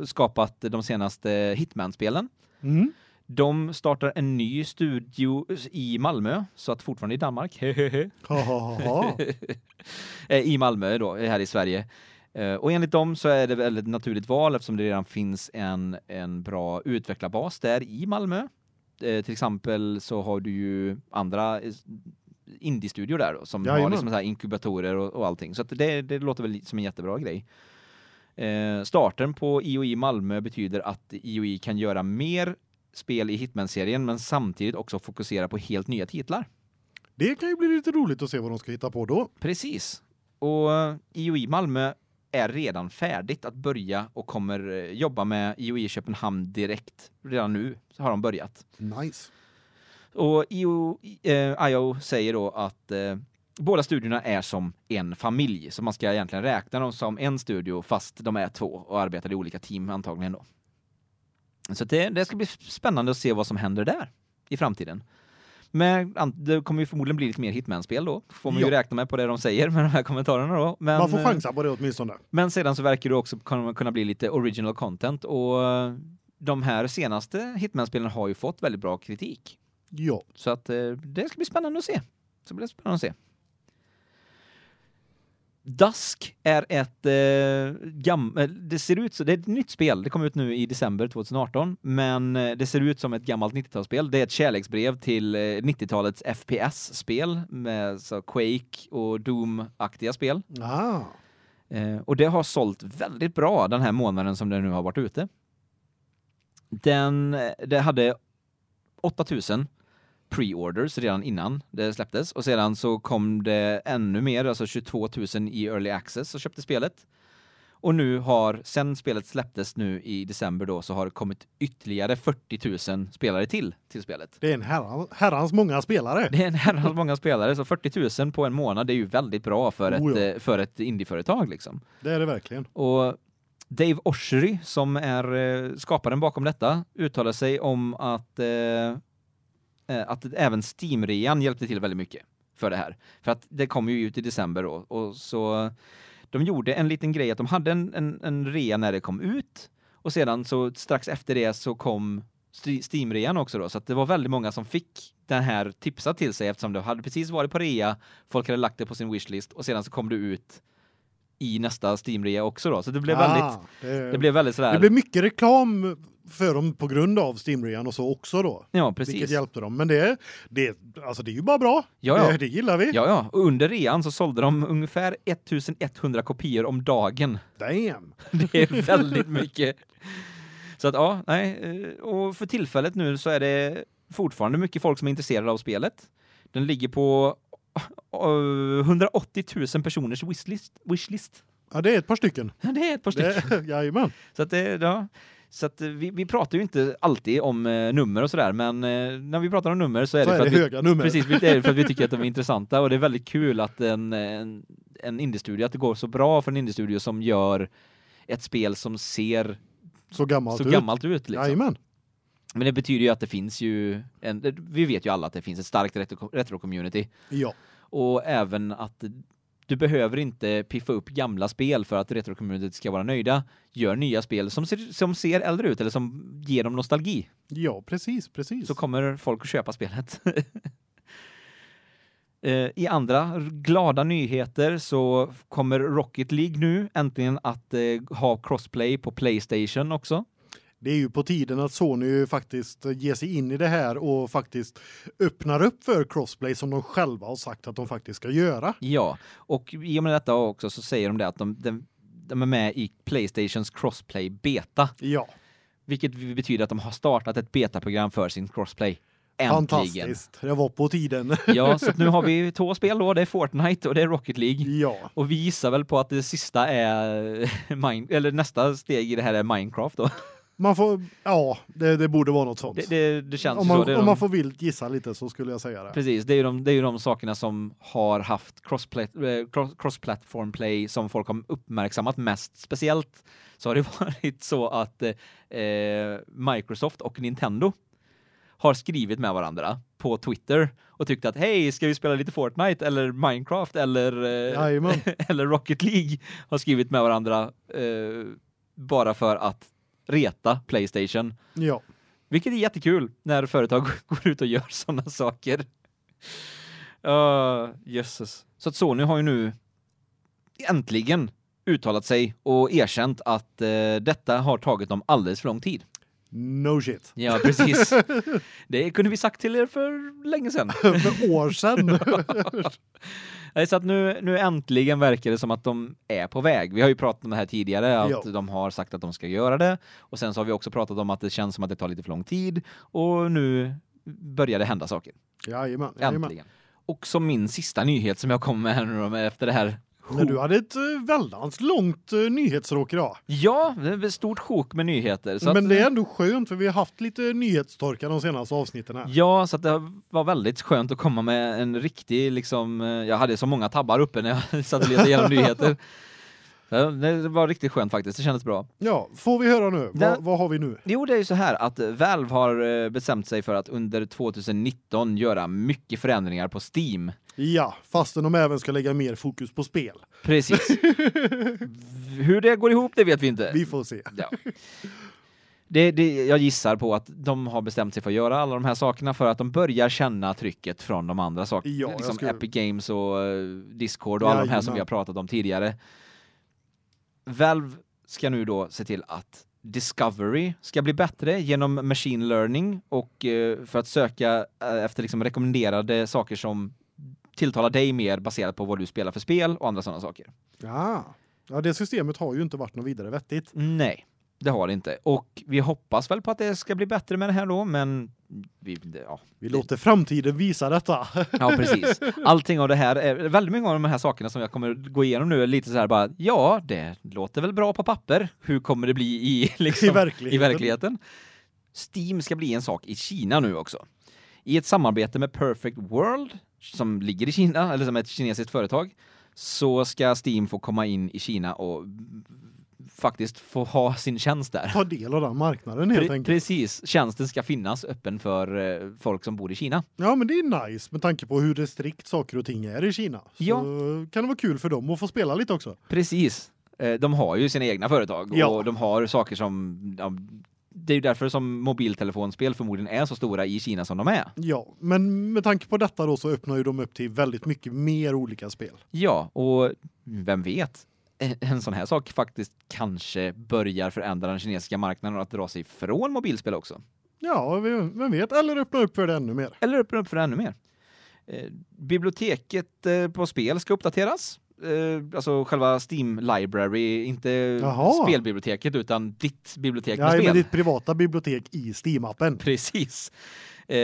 skapat de senaste Hitman-spelen. Mm. De startar en ny studio i Malmö, så att fortfarande i Danmark. Eh, I Malmö då, här i Sverige. Eh, Och enligt dem så är det väl ett naturligt val eftersom det redan finns en, en bra utvecklarbas där i Malmö. Eh, till exempel så har du ju andra eh, indie-studior där då, som har Jajamän. liksom så här inkubatorer och, och allting. Så det, det låter väl som en jättebra grej. Eh, starten på IOI Malmö betyder att IOI kan göra mer spel i Hitman-serien men samtidigt också fokusera på helt nya titlar. Det kan ju bli lite roligt att se vad de ska hitta på då. Precis. Och IOI Malmö är redan färdigt att börja och kommer eh, jobba med IOI Köpenhamn direkt. Redan nu så har de börjat. Nice. Och IO, eh, IO säger då att eh, båda studiorna är som en familj, så man ska egentligen räkna dem som en studio fast de är två och arbetar i olika team antagligen då. Så det, det ska bli spännande att se vad som händer där i framtiden. Men det kommer ju förmodligen bli lite mer Hitman-spel då. Får man ju Ja. räkna med på det de säger med de här kommentarerna då. Men, Man får eh, chansa på det åtminstone. men sedan så verkar det också kunna, kunna bli lite original content och eh, de här senaste Hitman-spelen har ju fått väldigt bra kritik. Ja. Så att eh, det ska bli spännande att se. Så blir det spännande att se. Dusk är ett eh, gam eh, det ser ut så det är ett nytt spel. Det kom ut nu i december 2018, men eh, det ser ut som ett gammalt 90-talsspel. Det är ett kärleksbrev till eh, 90-talets FPS-spel med så Quake och Doom-aktiga spel. Ah. Eh, och det har sålt väldigt bra den här månaden som det nu har varit ute. Den, eh, det hade 8000 pre-orders redan innan det släpptes och sedan så kom det ännu mer, alltså 22 000 i early access och köpte spelet. Och nu har, sen spelet släpptes nu i december då, så har det kommit ytterligare 40 000 spelare till till spelet. Det är en herran, herrans många spelare. Det är en herrans många spelare, så 40 000 på en månad är ju väldigt bra för ett, Oh ja. eh, för ett indieföretag liksom. Det är det verkligen. Och Dave Oshry, som är eh, skaparen bakom detta, uttalar sig om att, eh, Eh, att även Steam-rean hjälpte till väldigt mycket för det här. För att det kom ju ut i december då, och så de gjorde en liten grej att de hade en, en, en rea när det kom ut, och sedan så strax efter det så kom Steam-rean också då, så att det var väldigt många som fick den här tipsa till sig eftersom det hade precis varit på rea, folk hade lagt det på sin wishlist och sedan så kom det ut i nästa Steam-rea också då. Så det blev väldigt Ah, det, det blev väldigt sådär det blev mycket reklam för dem på grund av Steam-rean och så också då. Ja, Vilket precis. hjälpte dem. Men det, det, alltså det är ju bara bra. Ja, ja. Det, det gillar vi. Ja, ja. Och under rean så sålde de ungefär 1100 kopior om dagen. Damn. Det är väldigt mycket. Så att ja, nej. eh, Och för tillfället nu så är det fortfarande mycket folk som är intresserade av spelet. Den ligger på 180 000 personers wishlist. wishlist. Ja, det är ett par stycken. Det är ett par stycken. Jajamän. Så att det, ja. Så eh, vi, vi pratar ju inte alltid om eh, nummer och sådär, men eh, när vi pratar om nummer så är Så det är för det att vi, höga nummer. Precis, det är för att vi tycker att de är intressanta och det är väldigt kul att en, en, en indie-studio, att det går så bra för en indie-studio som gör ett spel som ser Så gammalt så ut. gammalt ut. Liksom. Jajamän. Men det betyder ju att det finns ju, en, vi vet ju alla att det finns ett starkt retro- retro-community Ja. och även att du behöver inte piffa upp gamla spel för att retro-communityt ska vara nöjda. Gör nya spel som ser, som ser äldre ut eller som ger dem nostalgi. Ja, precis, precis. så kommer folk att köpa spelet. Eh, I andra glada nyheter så kommer Rocket League nu äntligen att eh, ha crossplay på Playstation också. Det är ju på tiden att Sony faktiskt ger sig in i det här och faktiskt öppnar upp för crossplay som de själva har sagt att de faktiskt ska göra. Ja, och i och med detta också så säger de det att de, de, de är med i Playstations crossplay beta, Ja, vilket betyder att de har startat ett betaprogram för sin crossplay. Äntligen. fantastiskt. Det var på tiden. Ja, så nu har vi två spel då, det är Fortnite och det är Rocket League. ja, Och vi gissar väl på att det sista är Mine, eller nästa steg i det här är Minecraft då. Man får ja, det, det borde vara något sånt. Det, det, det känns om så. man, är om de, man får vilt gissa lite så skulle jag säga det. Precis, det är ju de, det är ju de sakerna som har haft cross-plat- eh, cross- cross-platform play som folk har uppmärksammat mest. Speciellt så har det varit så att eh, Microsoft och Nintendo har skrivit med varandra på Twitter och tyckt att hej, ska vi spela lite Fortnite eller Minecraft eller eh, eller Rocket League har skrivit med varandra eh, bara för att reta Playstation. Ja, Vilket är jättekul när företag går ut och gör sådana saker. Uh, jösses. Så att Sony har ju nu äntligen uttalat sig och erkänt att uh, detta har tagit dem alldeles för lång tid. No shit. Ja, precis. Det kunde vi sagt till er för länge sedan. för år sedan. Nej, så att nu, nu äntligen verkar det som att de är på väg. Vi har ju pratat om det här tidigare, att Jo. de har sagt att de ska göra det. Och sen så har vi också pratat om att det känns som att det tar lite för lång tid. Och nu börjar det hända saker. Jajamän, jajamän. Äntligen. Och som min sista nyhet som jag kom med här nu efter det här. Men du hade ett uh, väldans långt uh, nyhetsråk idag. Ja, det är ett stort sjok med nyheter. Men att, det är ändå skönt för vi har haft lite nyhetstorka de senaste avsnitten här. Ja, så det var väldigt skönt att komma med en riktig liksom eh, jag hade så många tabbar uppe när jag satt och letade igenom nyheter. Ja, Det var riktigt skönt faktiskt. Det kändes bra. Ja, får vi höra nu. Det- Vad, vad har vi nu? Jo, det är ju så här att Valve har eh, bestämt sig för att under 2019 göra mycket förändringar på Steam. Ja, fastän de även ska lägga mer fokus på spel. Precis. Hur det går ihop, det vet vi inte. Vi får se. Ja. Det, det, jag gissar på att de har bestämt sig för att göra alla de här sakerna för att de börjar känna trycket från de andra sakerna. Ja, liksom skulle- Epic Games och eh, Discord och alla de här som vi har pratat om tidigare. Valve ska nu då se till att Discovery ska bli bättre genom machine learning och eh, för att söka eh, efter liksom rekommenderade saker som tilltalar dig mer baserat på vad du spelar för spel och andra sådana saker. Ja. ja, det systemet har ju inte varit något vidare vettigt. Nej, det har det inte. Och vi hoppas väl på att det ska bli bättre med det här då, men vi, ja, Vi låter framtiden visa detta. ja precis. Allting av det här, är, väldigt många av de här sakerna som jag kommer gå igenom nu är lite så här bara, ja, det låter väl bra på papper. Hur kommer det bli i, liksom, I verkligheten. i verkligheten? Steam ska bli en sak i Kina nu också. I ett samarbete med Perfect World, som ligger i Kina, eller som är ett kinesiskt företag, så ska Steam få komma in i Kina och faktiskt få ha sin tjänst där. Ta del av den marknaden helt Pre- enkelt. Precis, tjänsten ska finnas öppen för eh, folk som bor i Kina. Ja, men det är nice med tanke på hur restrikt saker och ting är i Kina. Så Ja. kan det vara kul för dem att få spela lite också. Precis. Eh, De har ju sina egna företag Ja. och de har saker som ja, det är ju därför som mobiltelefonspel förmodligen är så stora i Kina som de är. Ja, men med tanke på detta då så öppnar ju de upp till väldigt mycket mer olika spel. Ja, och vem vet? En en sån här sak faktiskt kanske börjar förändra den kinesiska marknaden och att dra sig från mobilspel också. Ja, vem vet? Eller öppna upp för det ännu mer. Eller öppna upp för ännu mer. Eh, biblioteket eh, på spel ska uppdateras. Eh, alltså själva Steam Library, inte Jaha. spelbiblioteket utan ditt bibliotek med Ja, spel. men ditt privata bibliotek i Steam-appen. Precis. Eh,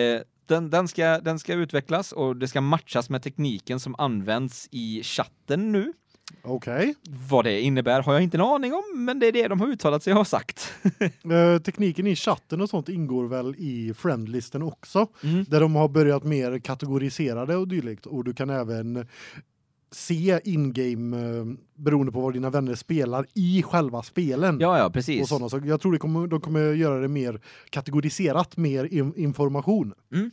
den, den, ska, den ska utvecklas och det ska matchas med tekniken som används i chatten nu. Okej. Vad det innebär har jag inte en aning om, men det är det de har uttalat sig och har sagt. Eh, tekniken i chatten och sånt ingår väl i friendlisten också. Mm. Där de har börjat mer kategoriserade och dylikt. Och du kan även se in-game eh, beroende på vad dina vänner spelar i själva spelen. Ja, ja, precis. och sådana så jag tror det kommer de kommer göra det mer kategoriserat mer in, information. Mm.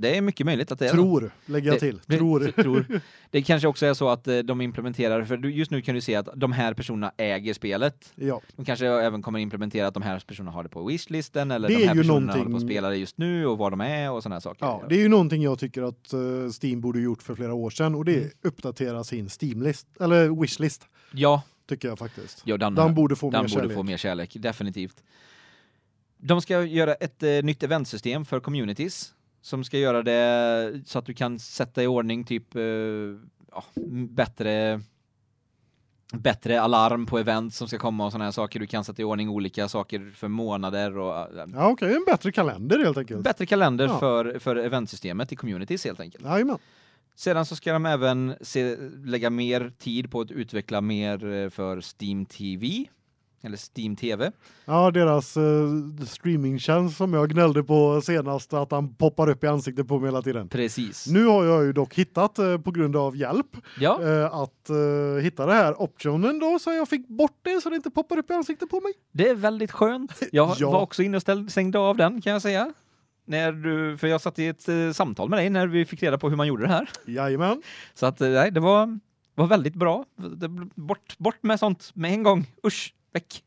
Det är mycket möjligt att det är så. Tror lägger jag till. det- Tror. tror. Det kanske också är så att eh, de implementerar, för just nu kan du se att de här personerna äger spelet. Ja. De kanske även kommer implementera att de här personerna har det på wishlisten eller Det de är här personerna någonting- håller på att spela det just nu och var de är och sådana här saker. Ja, det är ju någonting jag tycker att eh, Steam borde gjort för flera år sedan och det är Mm. uppdatera sin Steam-list eller wishlist ja, tycker jag faktiskt. ja den, Den borde få den mer borde få mer kärlek, definitivt. De ska göra ett eh, nytt eventsystem för communities som ska göra det så att du kan sätta i ordning typ eh, ja, bättre bättre alarm på event som ska komma och såna här saker. Du kan sätta i ordning olika saker för månader och eh, Ja, okej, en bättre kalender helt enkelt. bättre kalender Ja. för för eventsystemet i communities helt enkelt. Jajamän. Sedan så ska de även se, lägga mer tid på att utveckla mer eh, för Steam TV eller Steam TV. Ja, deras uh, streamingtjänst som jag gnällde på senast att han poppar upp i ansiktet på mig hela tiden. Precis. Nu har jag ju dock hittat eh, på grund av hjälp Ja, eh, att hitta det här optionen då så jag fick bort det så det inte poppar upp i ansiktet på mig. det är väldigt skönt. Jag Ja. var också inne och ställ, stängde av den kan jag säga. När du, för jag satt i ett samtal med dig när vi fick reda på hur man gjorde det här. Jajamän. Så att nej, det var, var väldigt bra. Det, bort, bort med sånt med en gång. Usch, väck.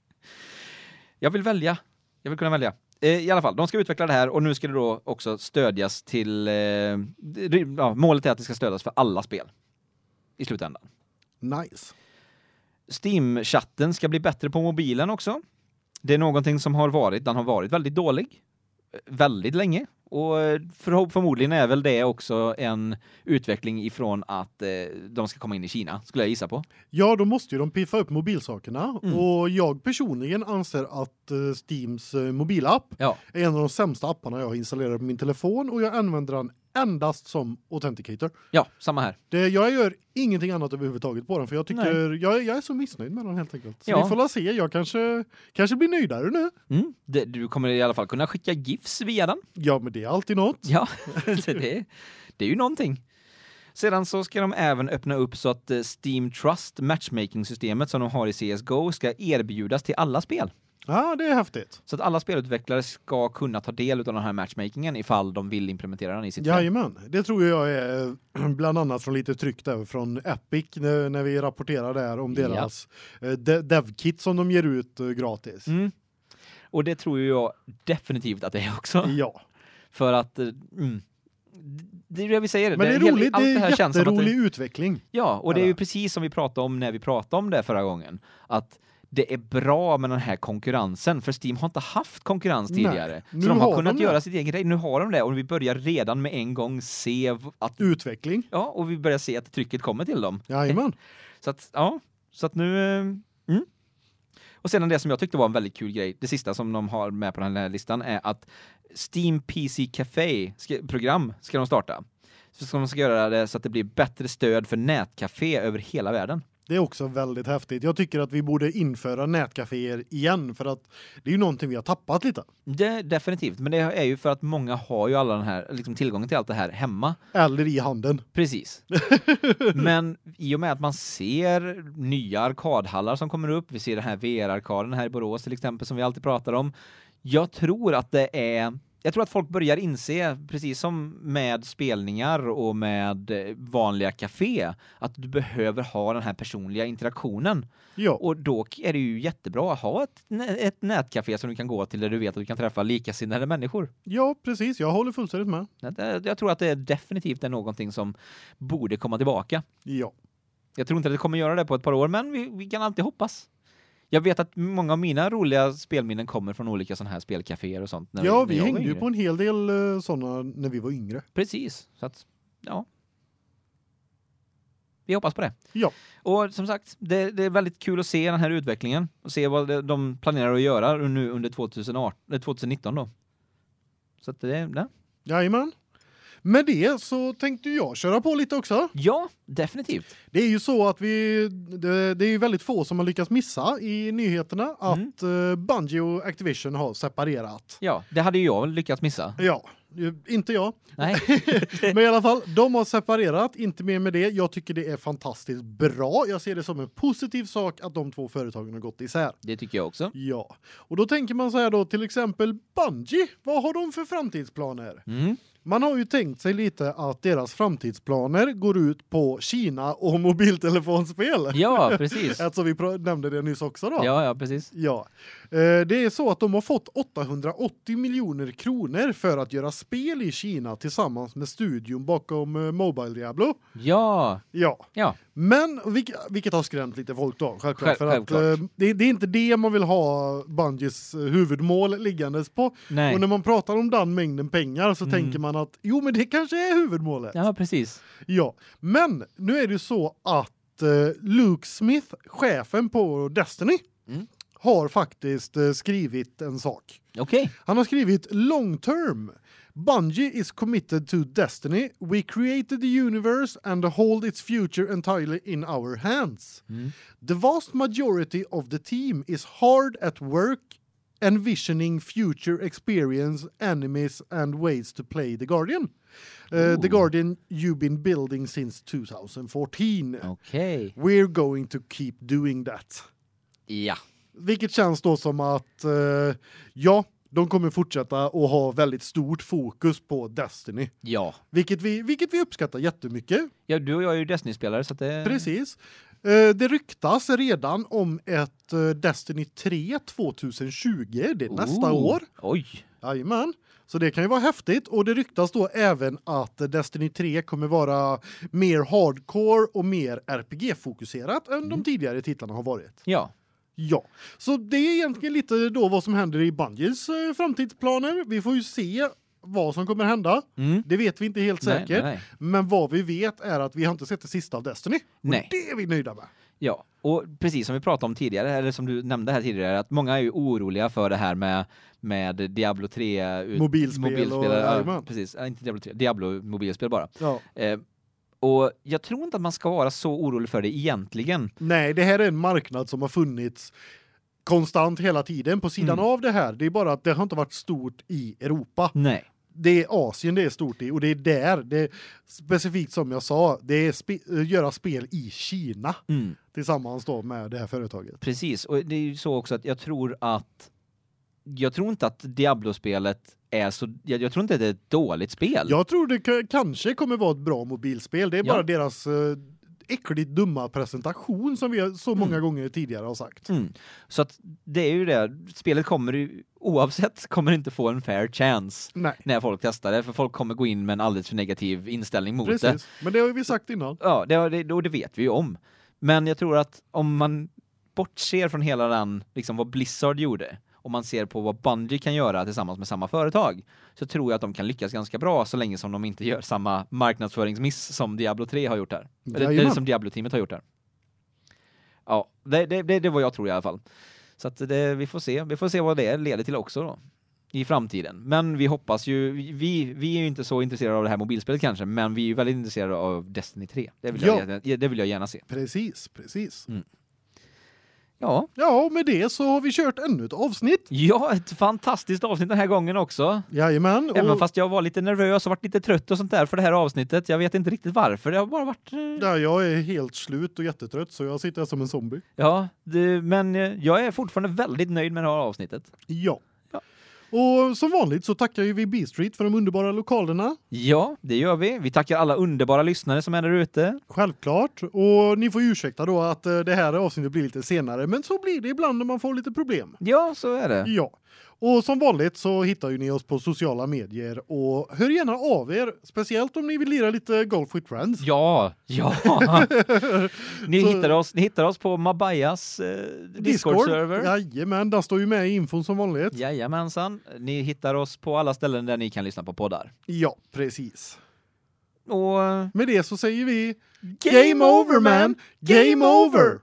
Jag vill välja. Jag vill kunna välja. Eh, I alla fall, de ska utveckla det här och nu ska det då också stödjas till... Eh, ja, målet är att det ska stödjas för alla spel i slutändan. Nice. Steam-chatten ska bli bättre på mobilen också. Det är någonting som har varit, den har varit väldigt dålig. Väldigt länge. Och eh, för, förmodligen är väl det också en utveckling ifrån att eh, de ska komma in i Kina, skulle jag gissa på. Ja, då måste ju de piffa upp mobilsakerna Mm. och jag personligen anser att eh, Steams eh, mobilapp Ja. är en av de sämsta apparna jag har installerat på min telefon och jag använder den endast som authenticator. Ja, samma här. Det, jag gör ingenting annat överhuvudtaget på den för jag tycker jag, jag är så missnöjd med den helt enkelt. Så Ja. vi får la se, jag kanske kanske blir nöjdare nu. Mm. Det, du kommer i alla fall kunna skicka GIFs via den. Ja, men det är alltid något. Ja, så det, det är ju någonting. Sedan så ska de även öppna upp så att eh, Steam Trust matchmaking-systemet som de har i CSGO ska erbjudas till alla spel. Ja, det är häftigt. Så att alla spelutvecklare ska kunna ta del av den här matchmakingen ifall de vill implementera den i sitt spel. Jajamän, det tror jag är bland annat från lite tryck där från Epic när, vi rapporterar där om Ja. deras eh, de, devkit som de ger ut eh, gratis. Mm. Och det tror jag definitivt att det är också. Ja, För att, eh, mm, det är det vi säger. men det är roligt, det är att det- jätterolig utveckling. Ja, och det är Ja. ju precis som vi pratade om när vi pratade om det förra gången. Att det är bra med den här konkurrensen, för Steam har inte haft konkurrens Nej, tidigare. nu så de har, har kunnat de det. göra sitt egen grej. Nu har de det och vi börjar redan med en gång se att Utveckling. ja, och vi börjar se att trycket kommer till dem. Jajamän. Så att ja, så att nu eh, mm. Och sedan det som jag tyckte var en väldigt kul grej, det sista som de har med på den här listan är att Steam PC Café ska, program ska de starta. Så ska de ska göra det så att det blir bättre stöd för nätcafé över hela världen. Det är också väldigt häftigt. Jag tycker att vi borde införa nätcaféer igen för att det är ju någonting vi har tappat lite. Det, definitivt, men det är ju för att många har ju alla den här liksom tillgången till allt det här hemma. Eller i handen. Precis. men i och med att man ser nya arkadhallar som kommer upp, vi ser den här VR-arkaden här i Borås till exempel som vi alltid pratar om. Jag tror att det är jag tror att folk börjar inse, precis som med spelningar och med eh, vanliga café, att du behöver ha den här personliga interaktionen. Ja. Och då är det ju jättebra att ha ett, ett nätcafé som du kan gå till där du vet att du kan träffa likasinnade människor. Ja, precis. Jag håller fullständigt med. Jag tror att det definitivt är någonting som borde komma tillbaka. Ja. Jag tror inte att det kommer göra det på ett par år, men vi, vi kan alltid hoppas. Jag vet att många av mina roliga spelminnen kommer från olika sådana här spelcaféer och sånt. Ja, vi hängde ju på en hel del uh, sådana när vi var yngre. Precis, så att, ja. Vi hoppas på det. Ja. Och som sagt, det, det är väldigt kul att se den här utvecklingen och se vad de planerar att göra nu under 2018, eh, 2019 då. Så att det, ja. Jajamän. Med det så tänkte jag köra på lite också. ja, definitivt. Det är ju så att vi det, det är ju väldigt få som har lyckats missa i nyheterna att uh, Bungie och Activision har separerat. Ja, det hade ju jag lyckats missa. Ja, inte jag. Nej. Men i alla fall, de har separerat, inte mer med det. Jag tycker det är fantastiskt bra. Jag ser det som en positiv sak att de två företagen har gått isär. Det tycker jag också. Ja, och då tänker man så här då till exempel Bungie, vad har de för framtidsplaner? Mm. Man har ju tänkt sig lite att deras framtidsplaner går ut på Kina och mobiltelefonspel. Ja, precis. Eftersom vi pra- nämnde det nyss också då. Ja, ja, precis. Ja. Eh, det är så att de har fått 880 miljoner kronor för att göra spel i Kina tillsammans med studion bakom eh, Mobile Diablo. Ja, Ja. ja. Men vilket, vilket har skrämt lite folk då självklart Själv- för att självklart. eh, det, det är inte det man vill ha Bungies huvudmål liggandes på. Nej. Och när man pratar om den mängden pengar så Mm. tänker man att jo men det kanske är huvudmålet. Ja, precis. Ja, men nu är det ju så att Luke Smith, chefen på Destiny, Mm. Har faktiskt eh, skrivit en sak. Okej. Han har skrivit long term. Bungie is committed to Destiny. We created the universe and hold its future entirely in our hands. Mm. The vast majority of the team is hard at work envisioning future experience, enemies and ways to play the Guardian. Uh, the. Guardian you've been building since 2014. Okej. We're going to keep doing that. Ja. Vilket känns då som att eh, ja, de kommer fortsätta att ha väldigt stort fokus på Destiny, Ja. vilket vi vilket vi uppskattar jättemycket. Ja, du och jag är ju Destiny-spelare så att det... Precis. Eh, det ryktas redan om ett eh, Destiny 3 2020, det är nästa Oh. år. Oj. Jajamän. Så det kan ju vara häftigt och det ryktas då även att Destiny 3 kommer vara mer hardcore och mer RPG-fokuserat än de tidigare titlarna har varit. Ja. Ja, så det är egentligen lite då vad som händer i Bungies eh, framtidsplaner. Vi får ju se vad som kommer hända. Mm. Det vet vi inte helt Nej, säkert, nej, nej. men vad vi vet är att vi har inte sett det sista av Destiny. Och Nej. det är vi nöjda med. Ja, och precis som vi pratade om tidigare eller som du nämnde här tidigare att många är ju oroliga för det här med med Diablo 3 ut, Mobilspel och- ja, precis, inte Diablo 3, Diablo mobilspel bara. Ja. Eh, och jag tror inte att man ska vara så orolig för det egentligen. Nej, det här är en marknad som har funnits konstant hela tiden på sidan Mm. av det här. Det är bara att det har inte varit stort i Europa. Nej. Det är Asien det är stort i och det är där det specifikt som jag sa, det är spe, göra spel i Kina Mm. tillsammans då med det här företaget. Precis, och det är ju så också att jag tror att jag tror inte att Diablo-spelet är så jag, jag tror inte att det är ett dåligt spel. Jag tror det kanske kommer vara ett bra mobilspel. Det är Ja. bara deras eh, äckligt dumma presentation som vi så många gånger tidigare har sagt. Mm. Så att det är ju det, spelet kommer ju oavsett kommer inte få en fair chance Nej, när folk testar det för folk kommer gå in med en alldeles för negativ inställning mot det. precis. Men det har vi sagt innan. Ja, det, det, och det vet vi ju om. Men jag tror att om man bortser från hela den, liksom vad Blizzard gjorde, och man ser på vad Bungie kan göra tillsammans med samma företag, så tror jag att de kan lyckas ganska bra så länge som de inte gör samma marknadsföringsmiss som Diablo 3 har gjort där. Eller, eller som Diablo-teamet har gjort där. Ja, det, det, det, det är vad jag tror i alla fall. Så det, vi får se. Vi får se vad det leder till också då i framtiden. Men vi hoppas ju vi vi är ju inte så intresserade av det här mobilspelet kanske, men vi är ju väldigt intresserade av Destiny 3. Det vill jag gärna- det vill jag gärna se. Precis, precis. Ja, Ja, och med det så har vi kört ännu ett avsnitt. ja, ett fantastiskt avsnitt den här gången också. Jajamän. Även och- fast jag var lite nervös och varit lite trött och sånt där för det här avsnittet. Jag vet inte riktigt varför. Det har bara varit eh, Ja, jag är helt slut och jättetrött så jag sitter här som en zombie. Ja, det, men eh, jag är fortfarande väldigt nöjd med det här avsnittet. Ja. Och som vanligt så tackar ju vi B-Street för de underbara lokalerna. Ja, det gör vi. Vi tackar alla underbara lyssnare som är där ute. Självklart. Och ni får ursäkta då att eh, det här avsnittet blir lite senare, men så blir det ibland när man får lite problem. Ja, så är det. Ja. Och som vanligt så hittar ju ni oss på sociala medier och hör gärna av er, speciellt om ni vill lira lite Golf with Friends. Ja, ja. ni, Så- hittar oss, ni hittar oss på Mabayas eh, Discord-server. Jajamän, där står ju med i infon som vanligt. Jajamensan. Ni hittar oss på alla ställen där ni kan lyssna på poddar. Ja, precis. Och... Med det så säger vi Game over man! Game over!